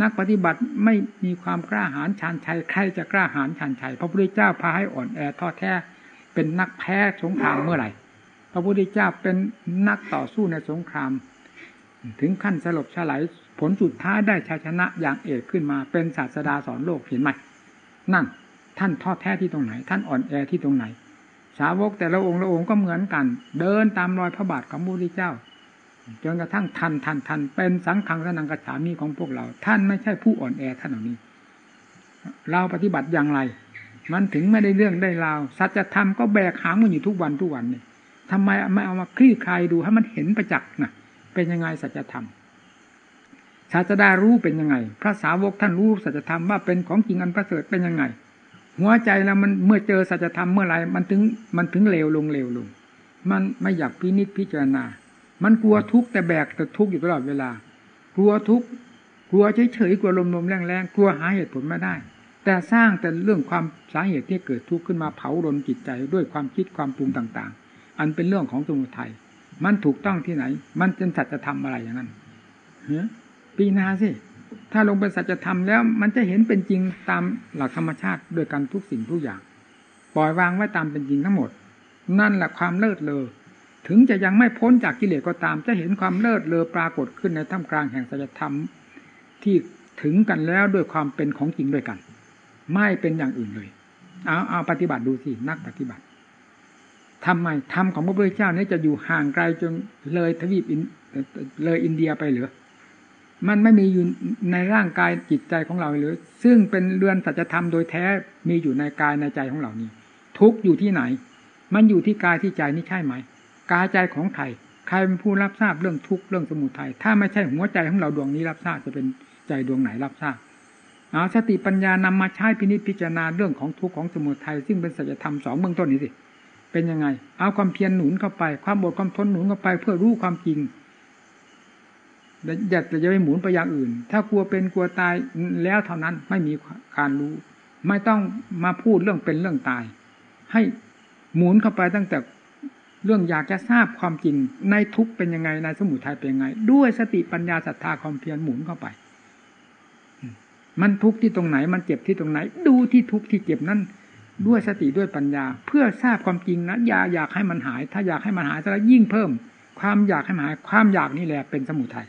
Speaker 1: นักปฏิบัติไม่มีความกล้าหาญชานชัยใครจะกล้าหาญชานชัยพระพุทธเจ้าพาให้อ่อนแอท้อแท้เป็นนักแพ้สงครามเมื่อไหร่ พระพุทธเจ้าเป็นนักต่อสู้ในสงคราม ถึงขั้นสลบฉลายผลสุดท้ายได้ชัยชนะอย่างเอกขึ้นมาเป็นศาสดาสอนโลกเห็นไหมนั่น ท่านท้อแท้ที่ตรงไหน ท่านอ่อนแอที่ตรงไหน สาวกแต่ละองค์ละองค์ก็เหมือนกัน เดินตามรอยพระบาทของพระพุทธเจ้า จนกระทั่งทันทันทันเป็นสังฆังสนังกระฉามีของพวกเรา ท่านไม่ใช่ผู้อ่อนแอท่านเหล่านี้ เราปฏิบัติอย่างไร มันถึงไม่ได้เรื่องได้ราวสัจธรรมก็แบกหามมันอยู่ทุกวันทุกวันเนี่ยทำไมไม่เอามาคลี่คลายดูให้มันเห็นประจักษ์นะเป็นยังไงสัจธรรมศาสดารู้เป็นยังไง พระสาวกท่านรู้สัจธรรมว่าเป็นของจริงอันประเสริฐเป็นยังไง หัวใจแล้วมันเมื่อเจอสัจธรรมเมื่อไรมันถึงมันถึงเลวลงเลวลง มันไม่อยากพินิจพิจารณา มันกลัวทุกข์แต่แบกแต่ทุกข์อยู่ตลอดเวลา กลัวทุกข์กลัวเฉยๆกลัวลมๆแรงๆกลัวหาเหตุผลไม่ได้ แต่สร้างแต่เรื่องความสาเหตุที่เกิดทุกข์ขึ้นมาเผารนจิตใจด้วยความคิดความปรุงต่าง ๆ อันเป็นเรื่องของสมุทัยมันถูกต้องที่ไหน มันเป็นสัจธรรมอะไรอย่างนั้นเฮ้ปีนาสิถ้าลงเป็นสัจธรรมแล้ว มันจะเห็นเป็นจริงตามหลักธรรมชาติโดยการทุกสิ่งทุกอย่าง ปล่อยวางไว้ตามเป็นจริงทั้งหมด นั่นแหละความเลิศเลอ ถึงจะยังไม่พ้นจากกิเลสก็ตาม จะเห็นความเลิศเลอปรากฏขึ้นในท่ามกลางแห่งสัจธรรมที่ถึงกันแล้วด้วยความเป็นของจริงด้วยกัน ไม่เป็นอย่างอื่นเลย เอาเอาปฏิบัติดูสินักปฏิบัติทำไมธรรมของพระพุทธเจ้านี้จะอยู่ห่างไกลจนเลยทวีปเลยอินเดียไปหรือมันไม่มีอยู่ในร่างกายจิตใจของเราหรือซึ่งเป็นเรือนสัจธรรมโดยแท้มีอยู่ในกายในใจของเรานี้ ทุกอยู่ที่ไหน มันอยู่ที่กายที่ใจนี่ใช่ไหม กายใจของใครใครเป็นผู้รับทราบเรื่องทุกข์เรื่องสมุทัยถ้าไม่ใช่หัวใจของเราดวงนี้รับทราบจะเป็นใจดวงไหนรับทราบเอาสติปัญญานำมาใช้พินิจพิจารณาเรื่องของทุกข์ของสมุทัยซึ่งเป็นสัจธรรมสองเบื้องต้นนี้สิเป็นยังไง เอาความเพียรหนุนเข้าไป ความบดความทนหนุนเข้าไป เพื่อรู้ความจริงอย่าจะไปหมุนไปอย่างอื่น ถ้ากลัวเป็นกลัวตายแล้วเท่านั้นไม่มีการรู้ ไม่ต้องมาพูดเรื่องเป็นเรื่องตาย ให้หมุนเข้าไปตั้งแต่ เรื่องอยากจะทราบความจริงในทุกเป็นยังไงในสมุทัยเป็นยังไง ด้วยสติปัญญาศรัทธาความเพียรหมุนเข้าไป มันทุกข์ที่ตรงไหน มันเจ็บที่ตรงไหน ดูที่ทุกข์ที่เจ็บนั้นด้วยสติด้วยปัญญา เพื่อทราบความจริงนะอย่าอยากให้มันหาย ถ้าอยากให้มันหายจะยิ่งเพิ่ม ความอยากให้หาย ความอยากนี่แหละเป็นสมุทัย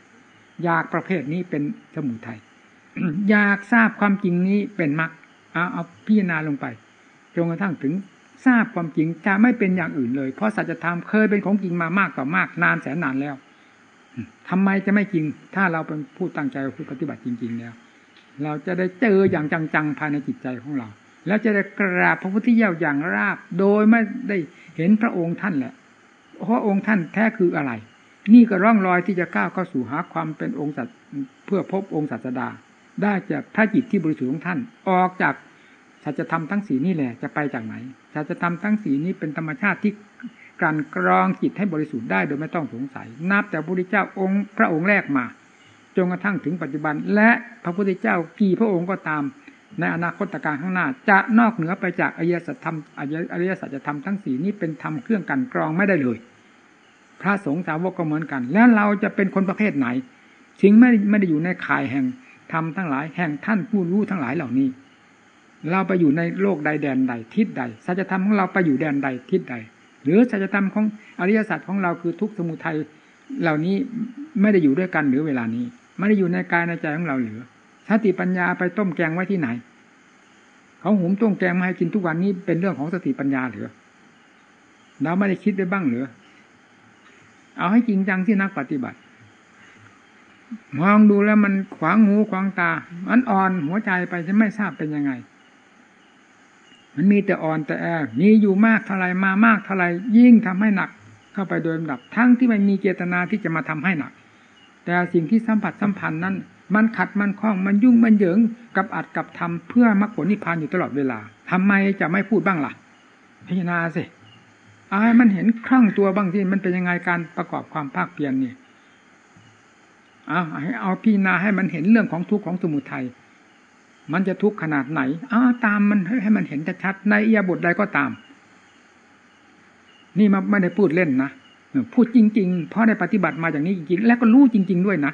Speaker 1: อยากประเภทนี้เป็นสมุทัยอยากทราบความจริงนี้เป็นมรรคเอาเอาพิจารณาลงไปจนกระทั่งถึง ทราบความจริงจะไม่เป็นอย่างอื่นเลย เพราะสัจธรรมเคยเป็นของจริงมามากต่อมาก นานแสนนานแล้วทำไมจะไม่จริง ถ้าเราเป็นผู้ตั้งใจผู้ปฏิบัติจริง ๆ แล้ว เราจะได้เจออย่างจังๆภายในจิตใจของเรา แล้วจะได้กราบพระพุทธเจ้าอย่างราบ โดยไม่ได้เห็นพระองค์ท่านแหละเพราะองค์ท่านแท้คืออะไร นี่ก็ร่องรอยที่จะก้าวเข้าสู่หาความเป็นองค์สัตเพื่อพบองค์ศาสดา ได้จากพระจิตที่บริสุทธิ์ของท่าน ออกจากสัจธรรมทั้งสีนี่แหละจะไปจากไหน สัจธรรมทั้งสีนี้เป็นธรรมชาติที่การกรองจิตให้บริสุทธิ์ได้โดยไม่ต้องสงสัย นับแต่พระพุทธเจ้าองค์พระองค์แรกมาจนกระทั่งถึงปัจจุบัน และพระพุทธเจ้ากี่พระองค์ก็ตาม ในอนาคตการข้างหน้า จะนอกเหนือไปจากอริยสัจธรรมอริยสัจธรรมทั้งสีนี้เป็นธรรมเครื่องกันกรองไม่ได้เลย พระสงฆ์สาวกก็เหมือนกัน แล้วเราจะเป็นคนประเภทไหนสิ่งไม่ไม่ได้อยู่ในข่ายแห่งธรรมทั้งหลายแห่งท่านผู้รู้ทั้งหลายเหล่านี้ เราไปอยู่ในโลกใดแดนใดทิศใดสัจธรรมของเราไปอยู่แดนใดทิศใด หรือสัจธรรมของอริยสัจของเราคือทุกสมุทัยเหล่านี้ไม่ได้อยู่ด้วยกันหรือเวลานี้ ไม่ได้อยู่ในกายในใจของเราหรือสติปัญญาไปต้มแกงไว้ที่ไหน เขาหุมต้มแกงมาให้กินทุกวันนี้เป็นเรื่องของสติปัญญาหรือเราไม่ได้คิดได้บ้างหรือเอาให้จริงจังที่นักปฏิบัติมองดูแล้วมันขวางหูขวางตา มันอ่อนหัวใจไปจะไม่ทราบเป็นยังไง มันมีแต่อ่อนแต่แอมีอยู่มากเท่าไรมามากเท่าไรยิ่งทำให้หนัก เข้าไปโดยลำดับ ทั้งที่ไม่มีเจตนาที่จะมาทำให้หนัก แต่สิ่งที่สัมผัสสัมพันธ์นั้น มันขัดมันคล้องมันยุ่งมันเหยิงกับอัดกับทำเพื่อมรรคผลนิพพานอยู่ตลอดเวลาทำไมจะไม่พูดบ้างล่ะ พิจารณาสิเอาให้มันเห็นคลั่งตัวบ้างที่มันเป็นยังไงการประกอบความภาคเพียรนี่เอาให้เอาพิจารณาให้มันเห็นเรื่องของทุกข์ของสมุทัย มันจะทุกข์ขนาดไหนอ้าตามมันให้มันเห็นชัดในเอียบทใดก็ตาม นี่มาไม่ได้พูดเล่นนะพูดจริง ๆ เพราะได้ปฏิบัติมาอย่างนี้จริงๆแล้วก็รู้จริง ๆด้วยนะ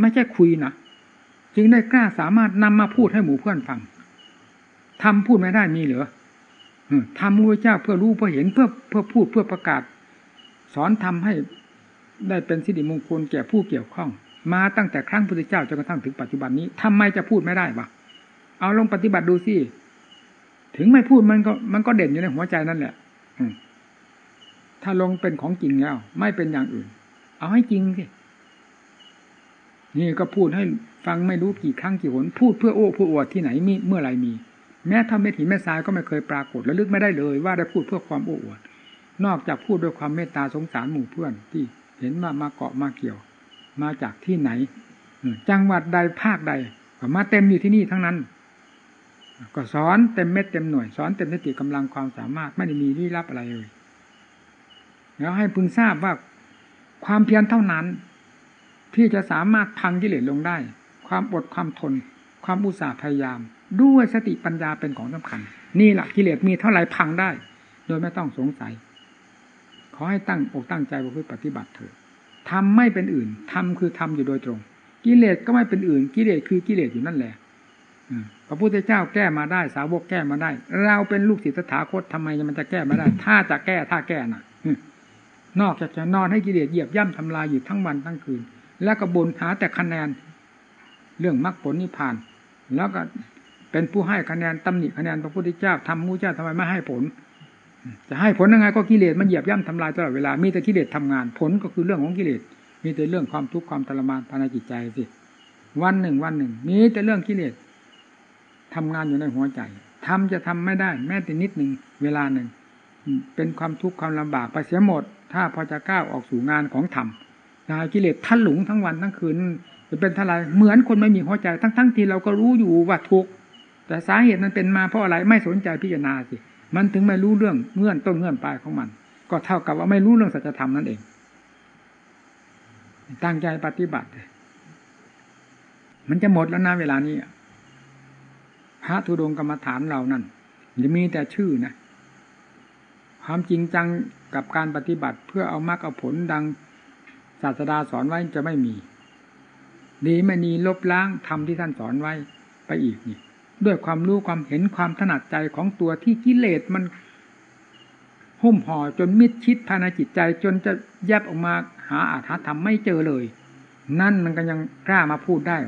Speaker 1: ไม่ใช่คุยนะจึงได้กล้าสามารถนำมาพูดให้หมู่เพื่อนฟังทำพูดไม่ได้มีเหรอทำพระเจ้าเพื่อรู้เพื่อเห็นเพื่อเพื่อพูดเพื่อประกาศ สอนทำให้ได้เป็นสิริมงคลแก่ผู้เกี่ยวข้อง มาตั้งแต่ครั้งพุทธเจ้าจนกระทั่งถึงปัจจุบันนี้ทำไมจะพูดไม่ได้วะ เอาลงปฏิบัติดูสิถึงไม่พูดมันก็มันก็เด่นอยู่ในหัวใจนั่นแหละถ้าลงเป็นของจริงแล้ว ไม่เป็นอย่างอื่น เอาให้จริงสินี่ก็พูดให้ฟังไม่รู้กี่ครั้งกี่หน พูดเพื่อโอ้ผู้อวดที่ไหนมีเมื่อไรมี แม้ทำเม็ดหินแม่ทรายก็ไม่เคยปรากฏและลึกไม่ได้เลย ว่าได้พูดเพื่อความโอ้อวด นอกจากพูดด้วยความเมตตาสงสารหมู่เพื่อนที่เห็นว่ามาเกาะมาเกี่ยว มาจากที่ไหนจังหวัดใดภาคใดมาเต็มอยู่ที่นี่ทั้งนั้น ก็สอนเต็มเม็ดเต็มหน่วยสอนเต็มสติกำลังความสามารถไม่ได้มีที่รับอะไรเลย แล้วให้พึงทราบว่าความเพียรเท่านั้น ที่จะสามารถพังกิเลสลงได้ ความอดความทน ความอุตสาห์พยายาม ด้วยสติปัญญาเป็นของสำคัญ นี่แหละกิเลสมีเท่าไหร่พังได้ โดยไม่ต้องสงสัย ขอให้ตั้งอกตั้งใจประพฤติปฏิบัติเถิดทำไม่เป็นอื่นทำคือทำอยู่โดยตรง กิเลสก็ไม่เป็นอื่น กิเลสคือกิเลสอยู่นั่นแหละ พระพุทธเจ้าแก้มาได้สาวกแก้มาได้ เราเป็นลูกศิษย์สถาคตทำไมมันจะแก้มาได้ ถ้าจะแก้ถ้าแก้น่ะนอกจากจะนอนให้กิเลสเหยียบย่ำทำลายอยู่ทั้งวันทั้งคืน แล้วก็บ่นหาแต่คะแนน เรื่องมรรคผลนิพพาน แล้วก็เป็นผู้ให้คะแนนตำหนิคะแนนพระพุทธเจ้าทำมูเจ้าทำไมไม่ให้ผล จะให้ผลยังไงก็กิเลสมันเหยียบย่ำทำลายตลอดเวลามีแต่กิเลสทำงาน ผลก็คือเรื่องของกิเลสมีแต่เรื่องความทุกข์ความทรมานภายในจิตใจสิวันหนึ่งวันหนึ่งมีแต่เรื่องกิเลส ทำงานอยู่ในหัวใจทำจะทำไม่ได้ แม้แต่นิดหนึ่งเวลาหนึ่งเป็นความทุกข์ความลำบากไปเสียหมด ถ้าพอจะก้าวออกสู่งานของธรรมนายกิเลสท่านหลงทั้งวันทั้งคืนจะเป็นทลายเหมือนคนไม่มีหัวใจ ทั้งทั้งที่เราก็รู้อยู่ว่าทุกข์แต่สาเหตุมันเป็นมาเพราะอะไรไม่สนใจพิจารณาสิมันถึงไม่รู้เรื่องเงื่อนต้นเงื่อนปลายของมัน ก็เท่ากับว่าไม่รู้เรื่องสัจธรรมนั่นเอง ตั้งใจปฏิบัติ มันจะหมดแล้วนะเวลานี้ ระธุดงกรรมฐานเรานั่นจะมีแต่ชื่อนะความจริงจังกับการปฏิบัติเพื่อเอามรรคเอาผลดังศาสดาสอนไว้จะไม่มีดีไม่นีลบล้างธรรมที่ท่านสอนไว้ไปอีกนี่ ด้วยความรู้ความเห็นความถนัดใจของตัวที่กิเลสมันหุ้มห่อจนมิดชิดภายในจิตใจ จนจะแยบออกมาหาอาถรรพ์ธรรมไม่เจอเลย นั่นมันก็ยังกล้ามาพูดได้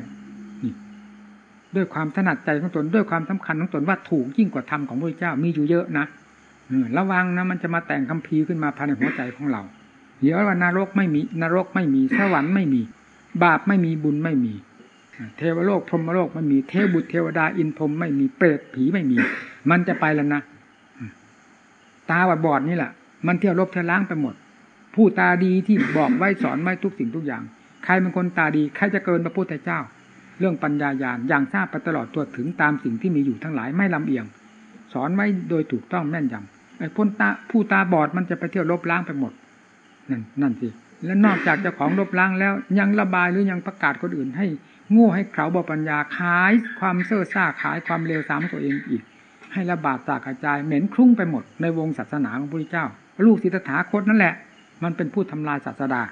Speaker 1: ด้วยความถนัดใจของตนด้วยความสำคัญของตนว่าถูกยิ่งกว่าธรรมของพระเจ้ามีอยู่เยอะนะระวังนะมันจะมาแต่งคำพีขึ้นมาภายในหัวใจของเรา เดี๋ยวว่านรกไม่มีนรกไม่มีสวรรค์ไม่มี บาปไม่มีบุญไม่มี เทวโลกพรหมโลกไม่มีเทวบุตรเทวดาอินพรหมไม่มีเปรตผีไม่มี มันจะไปแล้วนะตาบอดนี่แหละมันเที่ยวลบเที่ยวล้างไปหมด ผู้ตาดีที่บอกไว้สอนไว้ทุกสิ่งทุกอย่าง ใครเป็นคนตาดี ใครจะเกินพระพุทธเจ้า เรื่องปัญญาญาณอย่างทราบไปตลอดตัวถึงตามสิ่งที่มีอยู่ทั้งหลายไม่ลำเอียง สอนไว้โดยถูกต้องแม่นยำไอ้พ้นตาผู้ตาบอดมันจะไปเที่ยวลบล้างไปหมดนั่นนั่นสิแล้วนอกจากเจ้าของลบล้างแล้ว ยังระบายหรือยังประกาศคนอื่น ให้โง่ให้เขาบปัญญาขายความเซ่อซ่าขายความเลวสามตัวเองอีก ให้ระบาดจากระจายเหม็นคลุ้งไปหมดในวงศาสนาของพระพุทธเจ้า ลูกศิทธาคตนั่นแหละ มันเป็นผู้ทำลายศาสดา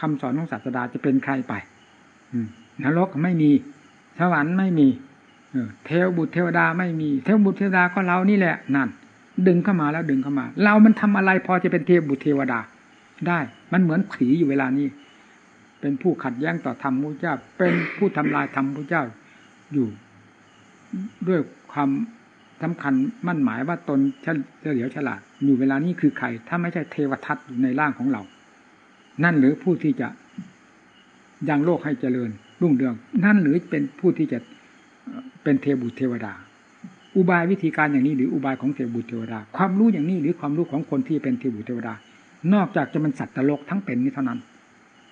Speaker 1: คำสอนของศาสดาจะเป็นใครไป อื นรกไม่มี สวรรค์ไม่มีเทวบุตรเทวดาไม่มี เทวบุตรเทวดาก็เรานี่แหละนั่น ดึงเข้ามาแล้วดึงเข้ามา เรามันทำอะไรพอจะเป็นเทพบุตรเทวดา ได้ มันเหมือนผีอยู่เวลานี้ เป็นผู้ขัดแย้งต่อธรรมพระเจ้า เป็นผู้ทำลายธรรมพระเจ้าอยู่ ด้วยความสำคัญมั่นหมายว่าตนเฉลียวฉลาดอยู่เวลานี้คือใคร ถ้าไม่ใช่เทวทัตอยู่ในร่างของเรา นั่นหรือผู้ที่จะยังโลกให้เจริญ รุ่งเรือง นั่นหรือเป็นผู้ที่จะเป็นเทบุตรเทวดา อุบายวิธีการอย่างนี้หรืออุบายของเทวบุตรเทวดา ความรู้อย่างนี้หรือความรู้ของคนที่เป็นเทวบุตรเทวดา นอกจากจะมันสัตว์ตลกทั้งเป็นนี้เท่านั้น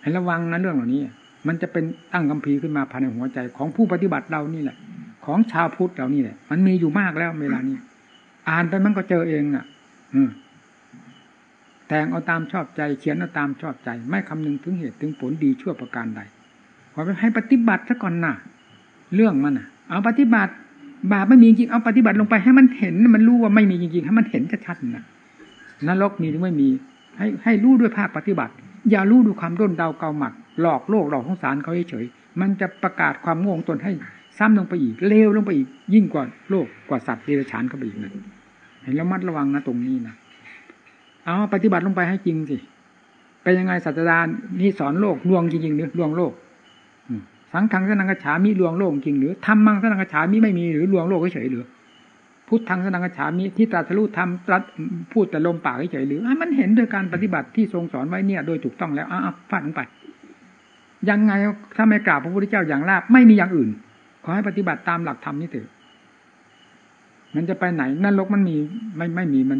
Speaker 1: ให้ระวังนะเรื่องเหล่านี้ มันจะเป็นตั้งกำพีขึ้นมาภายในหัวใจของผู้ปฏิบัติเรานี่แหละ ของชาวพุทธเรานี่แหละ มันมีอยู่มากแล้วเวลานี้ อ่านไปมันก็เจอเองอะ อืมแต่งเอาตามชอบใจ เขียนเอาตามชอบใจ ไม่คำนึงถึงเหตุถึงผลดีชั่วประการใด ขอไปให้ปฏิบัติซะก่อนนะเรื่องมันอะ เอาปฏิบัติ บาปไม่มีจริงเอาปฏิบัติลงไปให้มันเห็นมันรู้ว่าไม่มีจริงๆให้มันเห็นชัดๆนะนรกมีหรือไม่มี ให้ให้รู้ด้วยภาคปฏิบัติ อย่ารู้ดูความด้นเดาเกาหมัดหลอกโลกหลอกสงสารเขาเฉยๆมันจะประกาศความโง่ตนให้ซ้ำลงไปอีกเลวลงไปอีก ยิ่งกว่าโลกกว่าสัตว์เดรัจฉานเข้าไปอีกนะเห็นแล้วมัดระวังนะตรงนี้นะเอาปฏิบัติลงไปให้จริงสิเป็นยังไงศาสตรานี่สอนโลกลวงจริงๆหรือลวงโลก สังฆังสนังกฉามีลวงโลกจริงหรือทำมังสนังกฉามีไม่มีหรือลวงโลกเฉยหรือพุทธังสนังกฉามีที่ตรัสรู้ทำตรัสพูดแต่ลมปากเฉยหรือมันเห็นโดยการปฏิบัติที่ทรงสอนไว้เนี่ยโดยถูกต้องแล้วอ้าวฟาดไป ยังไงถ้าไม่กราบพระพุทธเจ้าอย่างแรกไม่มีอย่างอื่น ขอให้ปฏิบัติตามหลักธรรมนี่เถอะมันจะไปไหนนรกมันมีไม่ไม่มีมัน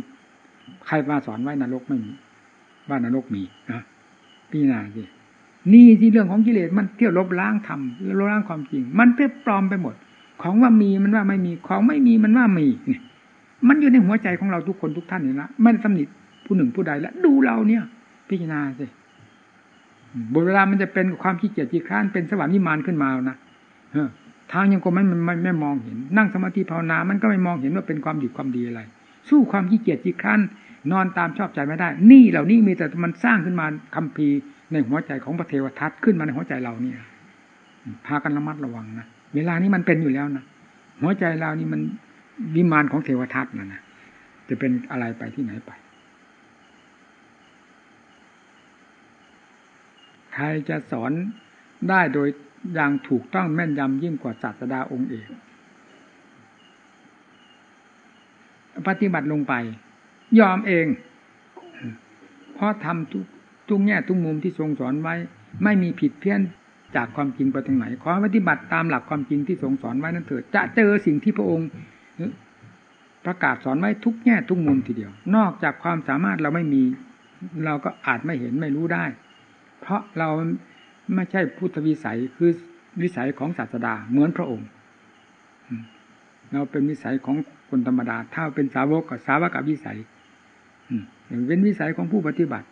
Speaker 1: ใครมาสอนไว้นรกไม่มีว่านรกมีนะพี่นาสิ นี่ที่เรื่องของกิเลสมันเที่ยวลบล้างธรรมลบล้างความจริง มันเพื่อปลอมไปหมด ของว่ามีมันว่าไม่มีของไม่มีมันว่ามีเนี่ยมันอยู่ในหัวใจของเราทุกคนทุกท่านนี่ละไม่สำนิผู้หนึ่งผู้ใดแล้วดูเราเนี่ย พิจารณาสิบเวลามันจะเป็นความขี้เกียจขี้ค้านเป็นสวรรค์นิมานขึ้นมานะทางยังก็ไม่ไม่ไม่มองเห็น นั่งสมาธิภาวนา มันก็ไม่มองเห็นว่าเป็นความดีความดีอะไร สู้ความขี้เกียจขี้ค้านนอนตามชอบใจไม่ได้ นี่เหล่านี้มีแต่มันสร้างขึ้นมาคัมภีร์ ในหัวใจของพระเทวทัตขึ้นมาในหัวใจเราเนี่ย พากันระมัดระวังนะเวลานี้มันเป็นอยู่แล้วนะหัวใจเรานี่มันวิมานของเทวทัตนะนะจะเป็นอะไรไปที่ไหนไป ใครจะสอนได้โดยอย่างถูกต้องแม่นยำยิ่งกว่าศาสดาองค์เอกปฏิบัติลงไป ยอมเอง เพราะทำทุก ทุกแง่ทุกมุมที่ทรงสอนไว้ ไม่มีผิดเพี้ยนจากความจริงไปตรงไหน ขอปฏิบัติตามหลักความจริงที่ทรงสอนไว้นั้นเถิดจะเจอสิ่งที่พระองค์ ประกาศสอนไว้ทุกแง่ทุกมุมทีเดียว นอกจากความสามารถเราไม่มี เราก็อาจไม่เห็นไม่รู้ได้ เพราะเราไม่ใช่พุทธวิสัยคือวิสัยของศาสดาเหมือนพระองค์ เราเป็นวิสัยของคนธรรมดา ถ้าเป็นสาวกกับสาวกับวิสัยเป็นวิสัยของผู้ปฏิบัติ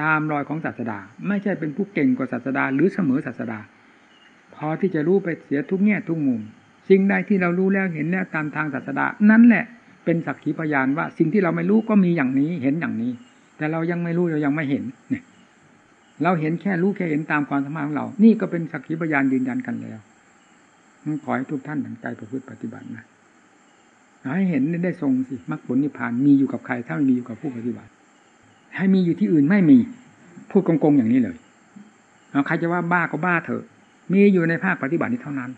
Speaker 1: ตามรอยของศาสดา ไม่ใช่เป็นผู้เก่งกว่าศาสดา หรือเสมอศาสดา พอที่จะรู้ไปเสียทุกแง่ทุกมุม สิ่งใดที่เรารู้แล้วเห็นแล้วตามทางศาสดา นั่นแหละเป็นสักขีพยานว่า สิ่งที่เราไม่รู้ก็มีอย่างนี้เห็นอย่างนี้ แต่เรายังไม่รู้เรายังไม่เห็นเนี่ยเราเห็นแค่รู้แค่เห็นตามความสามารถของเรา นี่ก็เป็นสักขีพยานยืนยันกันแล้วขอให้ทุกท่านตั้งใจประพฤติปฏิบัตินะให้เห็นได้ทรงสิมรรคผลนิพพานมีอยู่กับใครถ้าไม่มีอยู่กับผู้ปฏิบัติ ให้มีอยู่ที่อื่นไม่มี พูดโกงๆอย่างนี้เลยเอาใครจะว่าบ้าก็บ้าเถอะ มีอยู่ในภาคปฏิบัตินี้เท่านั้น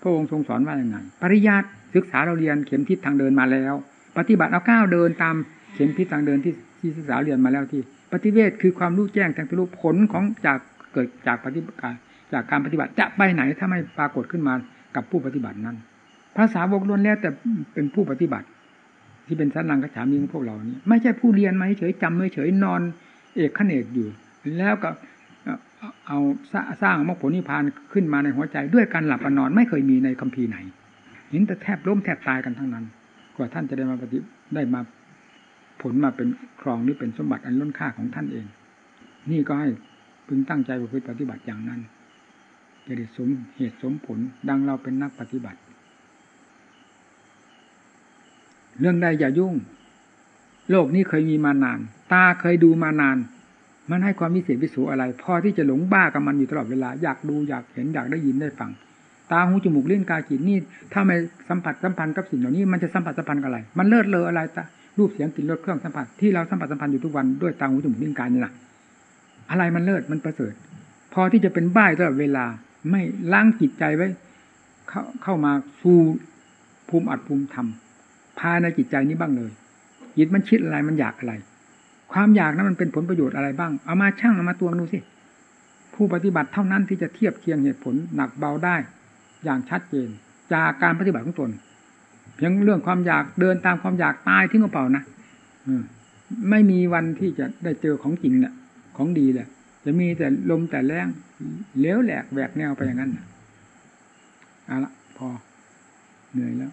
Speaker 1: พระองค์ทรงสอนว่าอย่างไง ปริยัติศึกษาเราเรียนเข็มทิศทางเดินมาแล้ว ปฏิบัติเอาก้าวเดินตามเข็มทิศทางเดินที่ที่ศึกษาเรียนมาแล้วที่ ปฏิเวทคือความรู้แจ้งทางรู้ผลของจากเกิดจากปฏิบัติจากการปฏิบัติจะไปไหนถ้าไม่ปรากฏขึ้นมากับผู้ปฏิบัตินั้น ภาษาวกล้วนแล้วแต่เป็นผู้ปฏิบัติ ที่เป็นสันนังกระฉามีของพวกเรานี้ไม่ใช่ผู้เรียนมาเฉยจำม่เฉยนอน เอกขเนกอยู่ แล้วก็เอาสร้างมรรคผลนิพพานขึ้นมาในหัวใจ ด้วยการหลับนอนไม่เคยมีในคัมภีร์ไหนเห็นแต่แทบล้มแทบตายกันทั้งนั้น กว่าท่านจะได้มาปฏิได้มาผลมาเป็นครองหรือเป็นสมบัติอันล้นค่าของท่านเอง นี่ก็ให้พึงตั้งใจประพฤติปฏิบัติอย่างนั้นจะได้สมเหตุสมผลดังเราเป็นนักปฏิบัติ เรื่องใดอย่ายุ่ง โลกนี้เคยมีมานาน ตาเคยดูมานาน มันให้ความวิเศษวิสูอะไร พอที่จะหลงบ้ากับมันอยู่ตลอดเวลา อยากดูอยากเห็นอยากได้ยินได้ฟัง ตาหูจมูกเล่นกายจิตนี่ ถ้าไม่สัมผัสสัมพันธ์กับสิ่งเหล่านี้ มันจะสัมผัสสัมพันธ์กับอะไร มันเลิศเลออะไรตารูปเสียงกลิ่นรสเครื่องสัมผัสที่เราสัมผัสสัมพันธ์อยู่ทุกวันด้วยตาหูจมูกลิ้นกายนี่แหละอะไรมันเลิศมันประเสริฐ พอที่จะเป็นบ้าตลอดเวลา ไม่ล้างจิตใจไว้ เข้าเข้ามาสู่ภูมิอัดภูมิธรรม ภายในจิตใจนี้บ้างเลยจิตมันคิดอะไรมันอยากอะไร ความอยากนั้นมันเป็นผลประโยชน์อะไรบ้าง เอามาชั่งเอามาตวงดูสิผู้ปฏิบัติเท่านั้นที่จะเทียบเคียงเหตุผลหนักเบาได้ อย่างชัดเจน จากการปฏิบัติของตนเพียงเรื่องความอยากเดินตามความอยากตายทิ้งกระเป๋านะไม่มีวันที่จะได้เจอของจริงแหละของดีแหละจะมีแต่ลมแต่แรงเลี้ยวแหลกแหวกแนวไปอย่างนั้นเอาละพอเหนื่อยแล้ว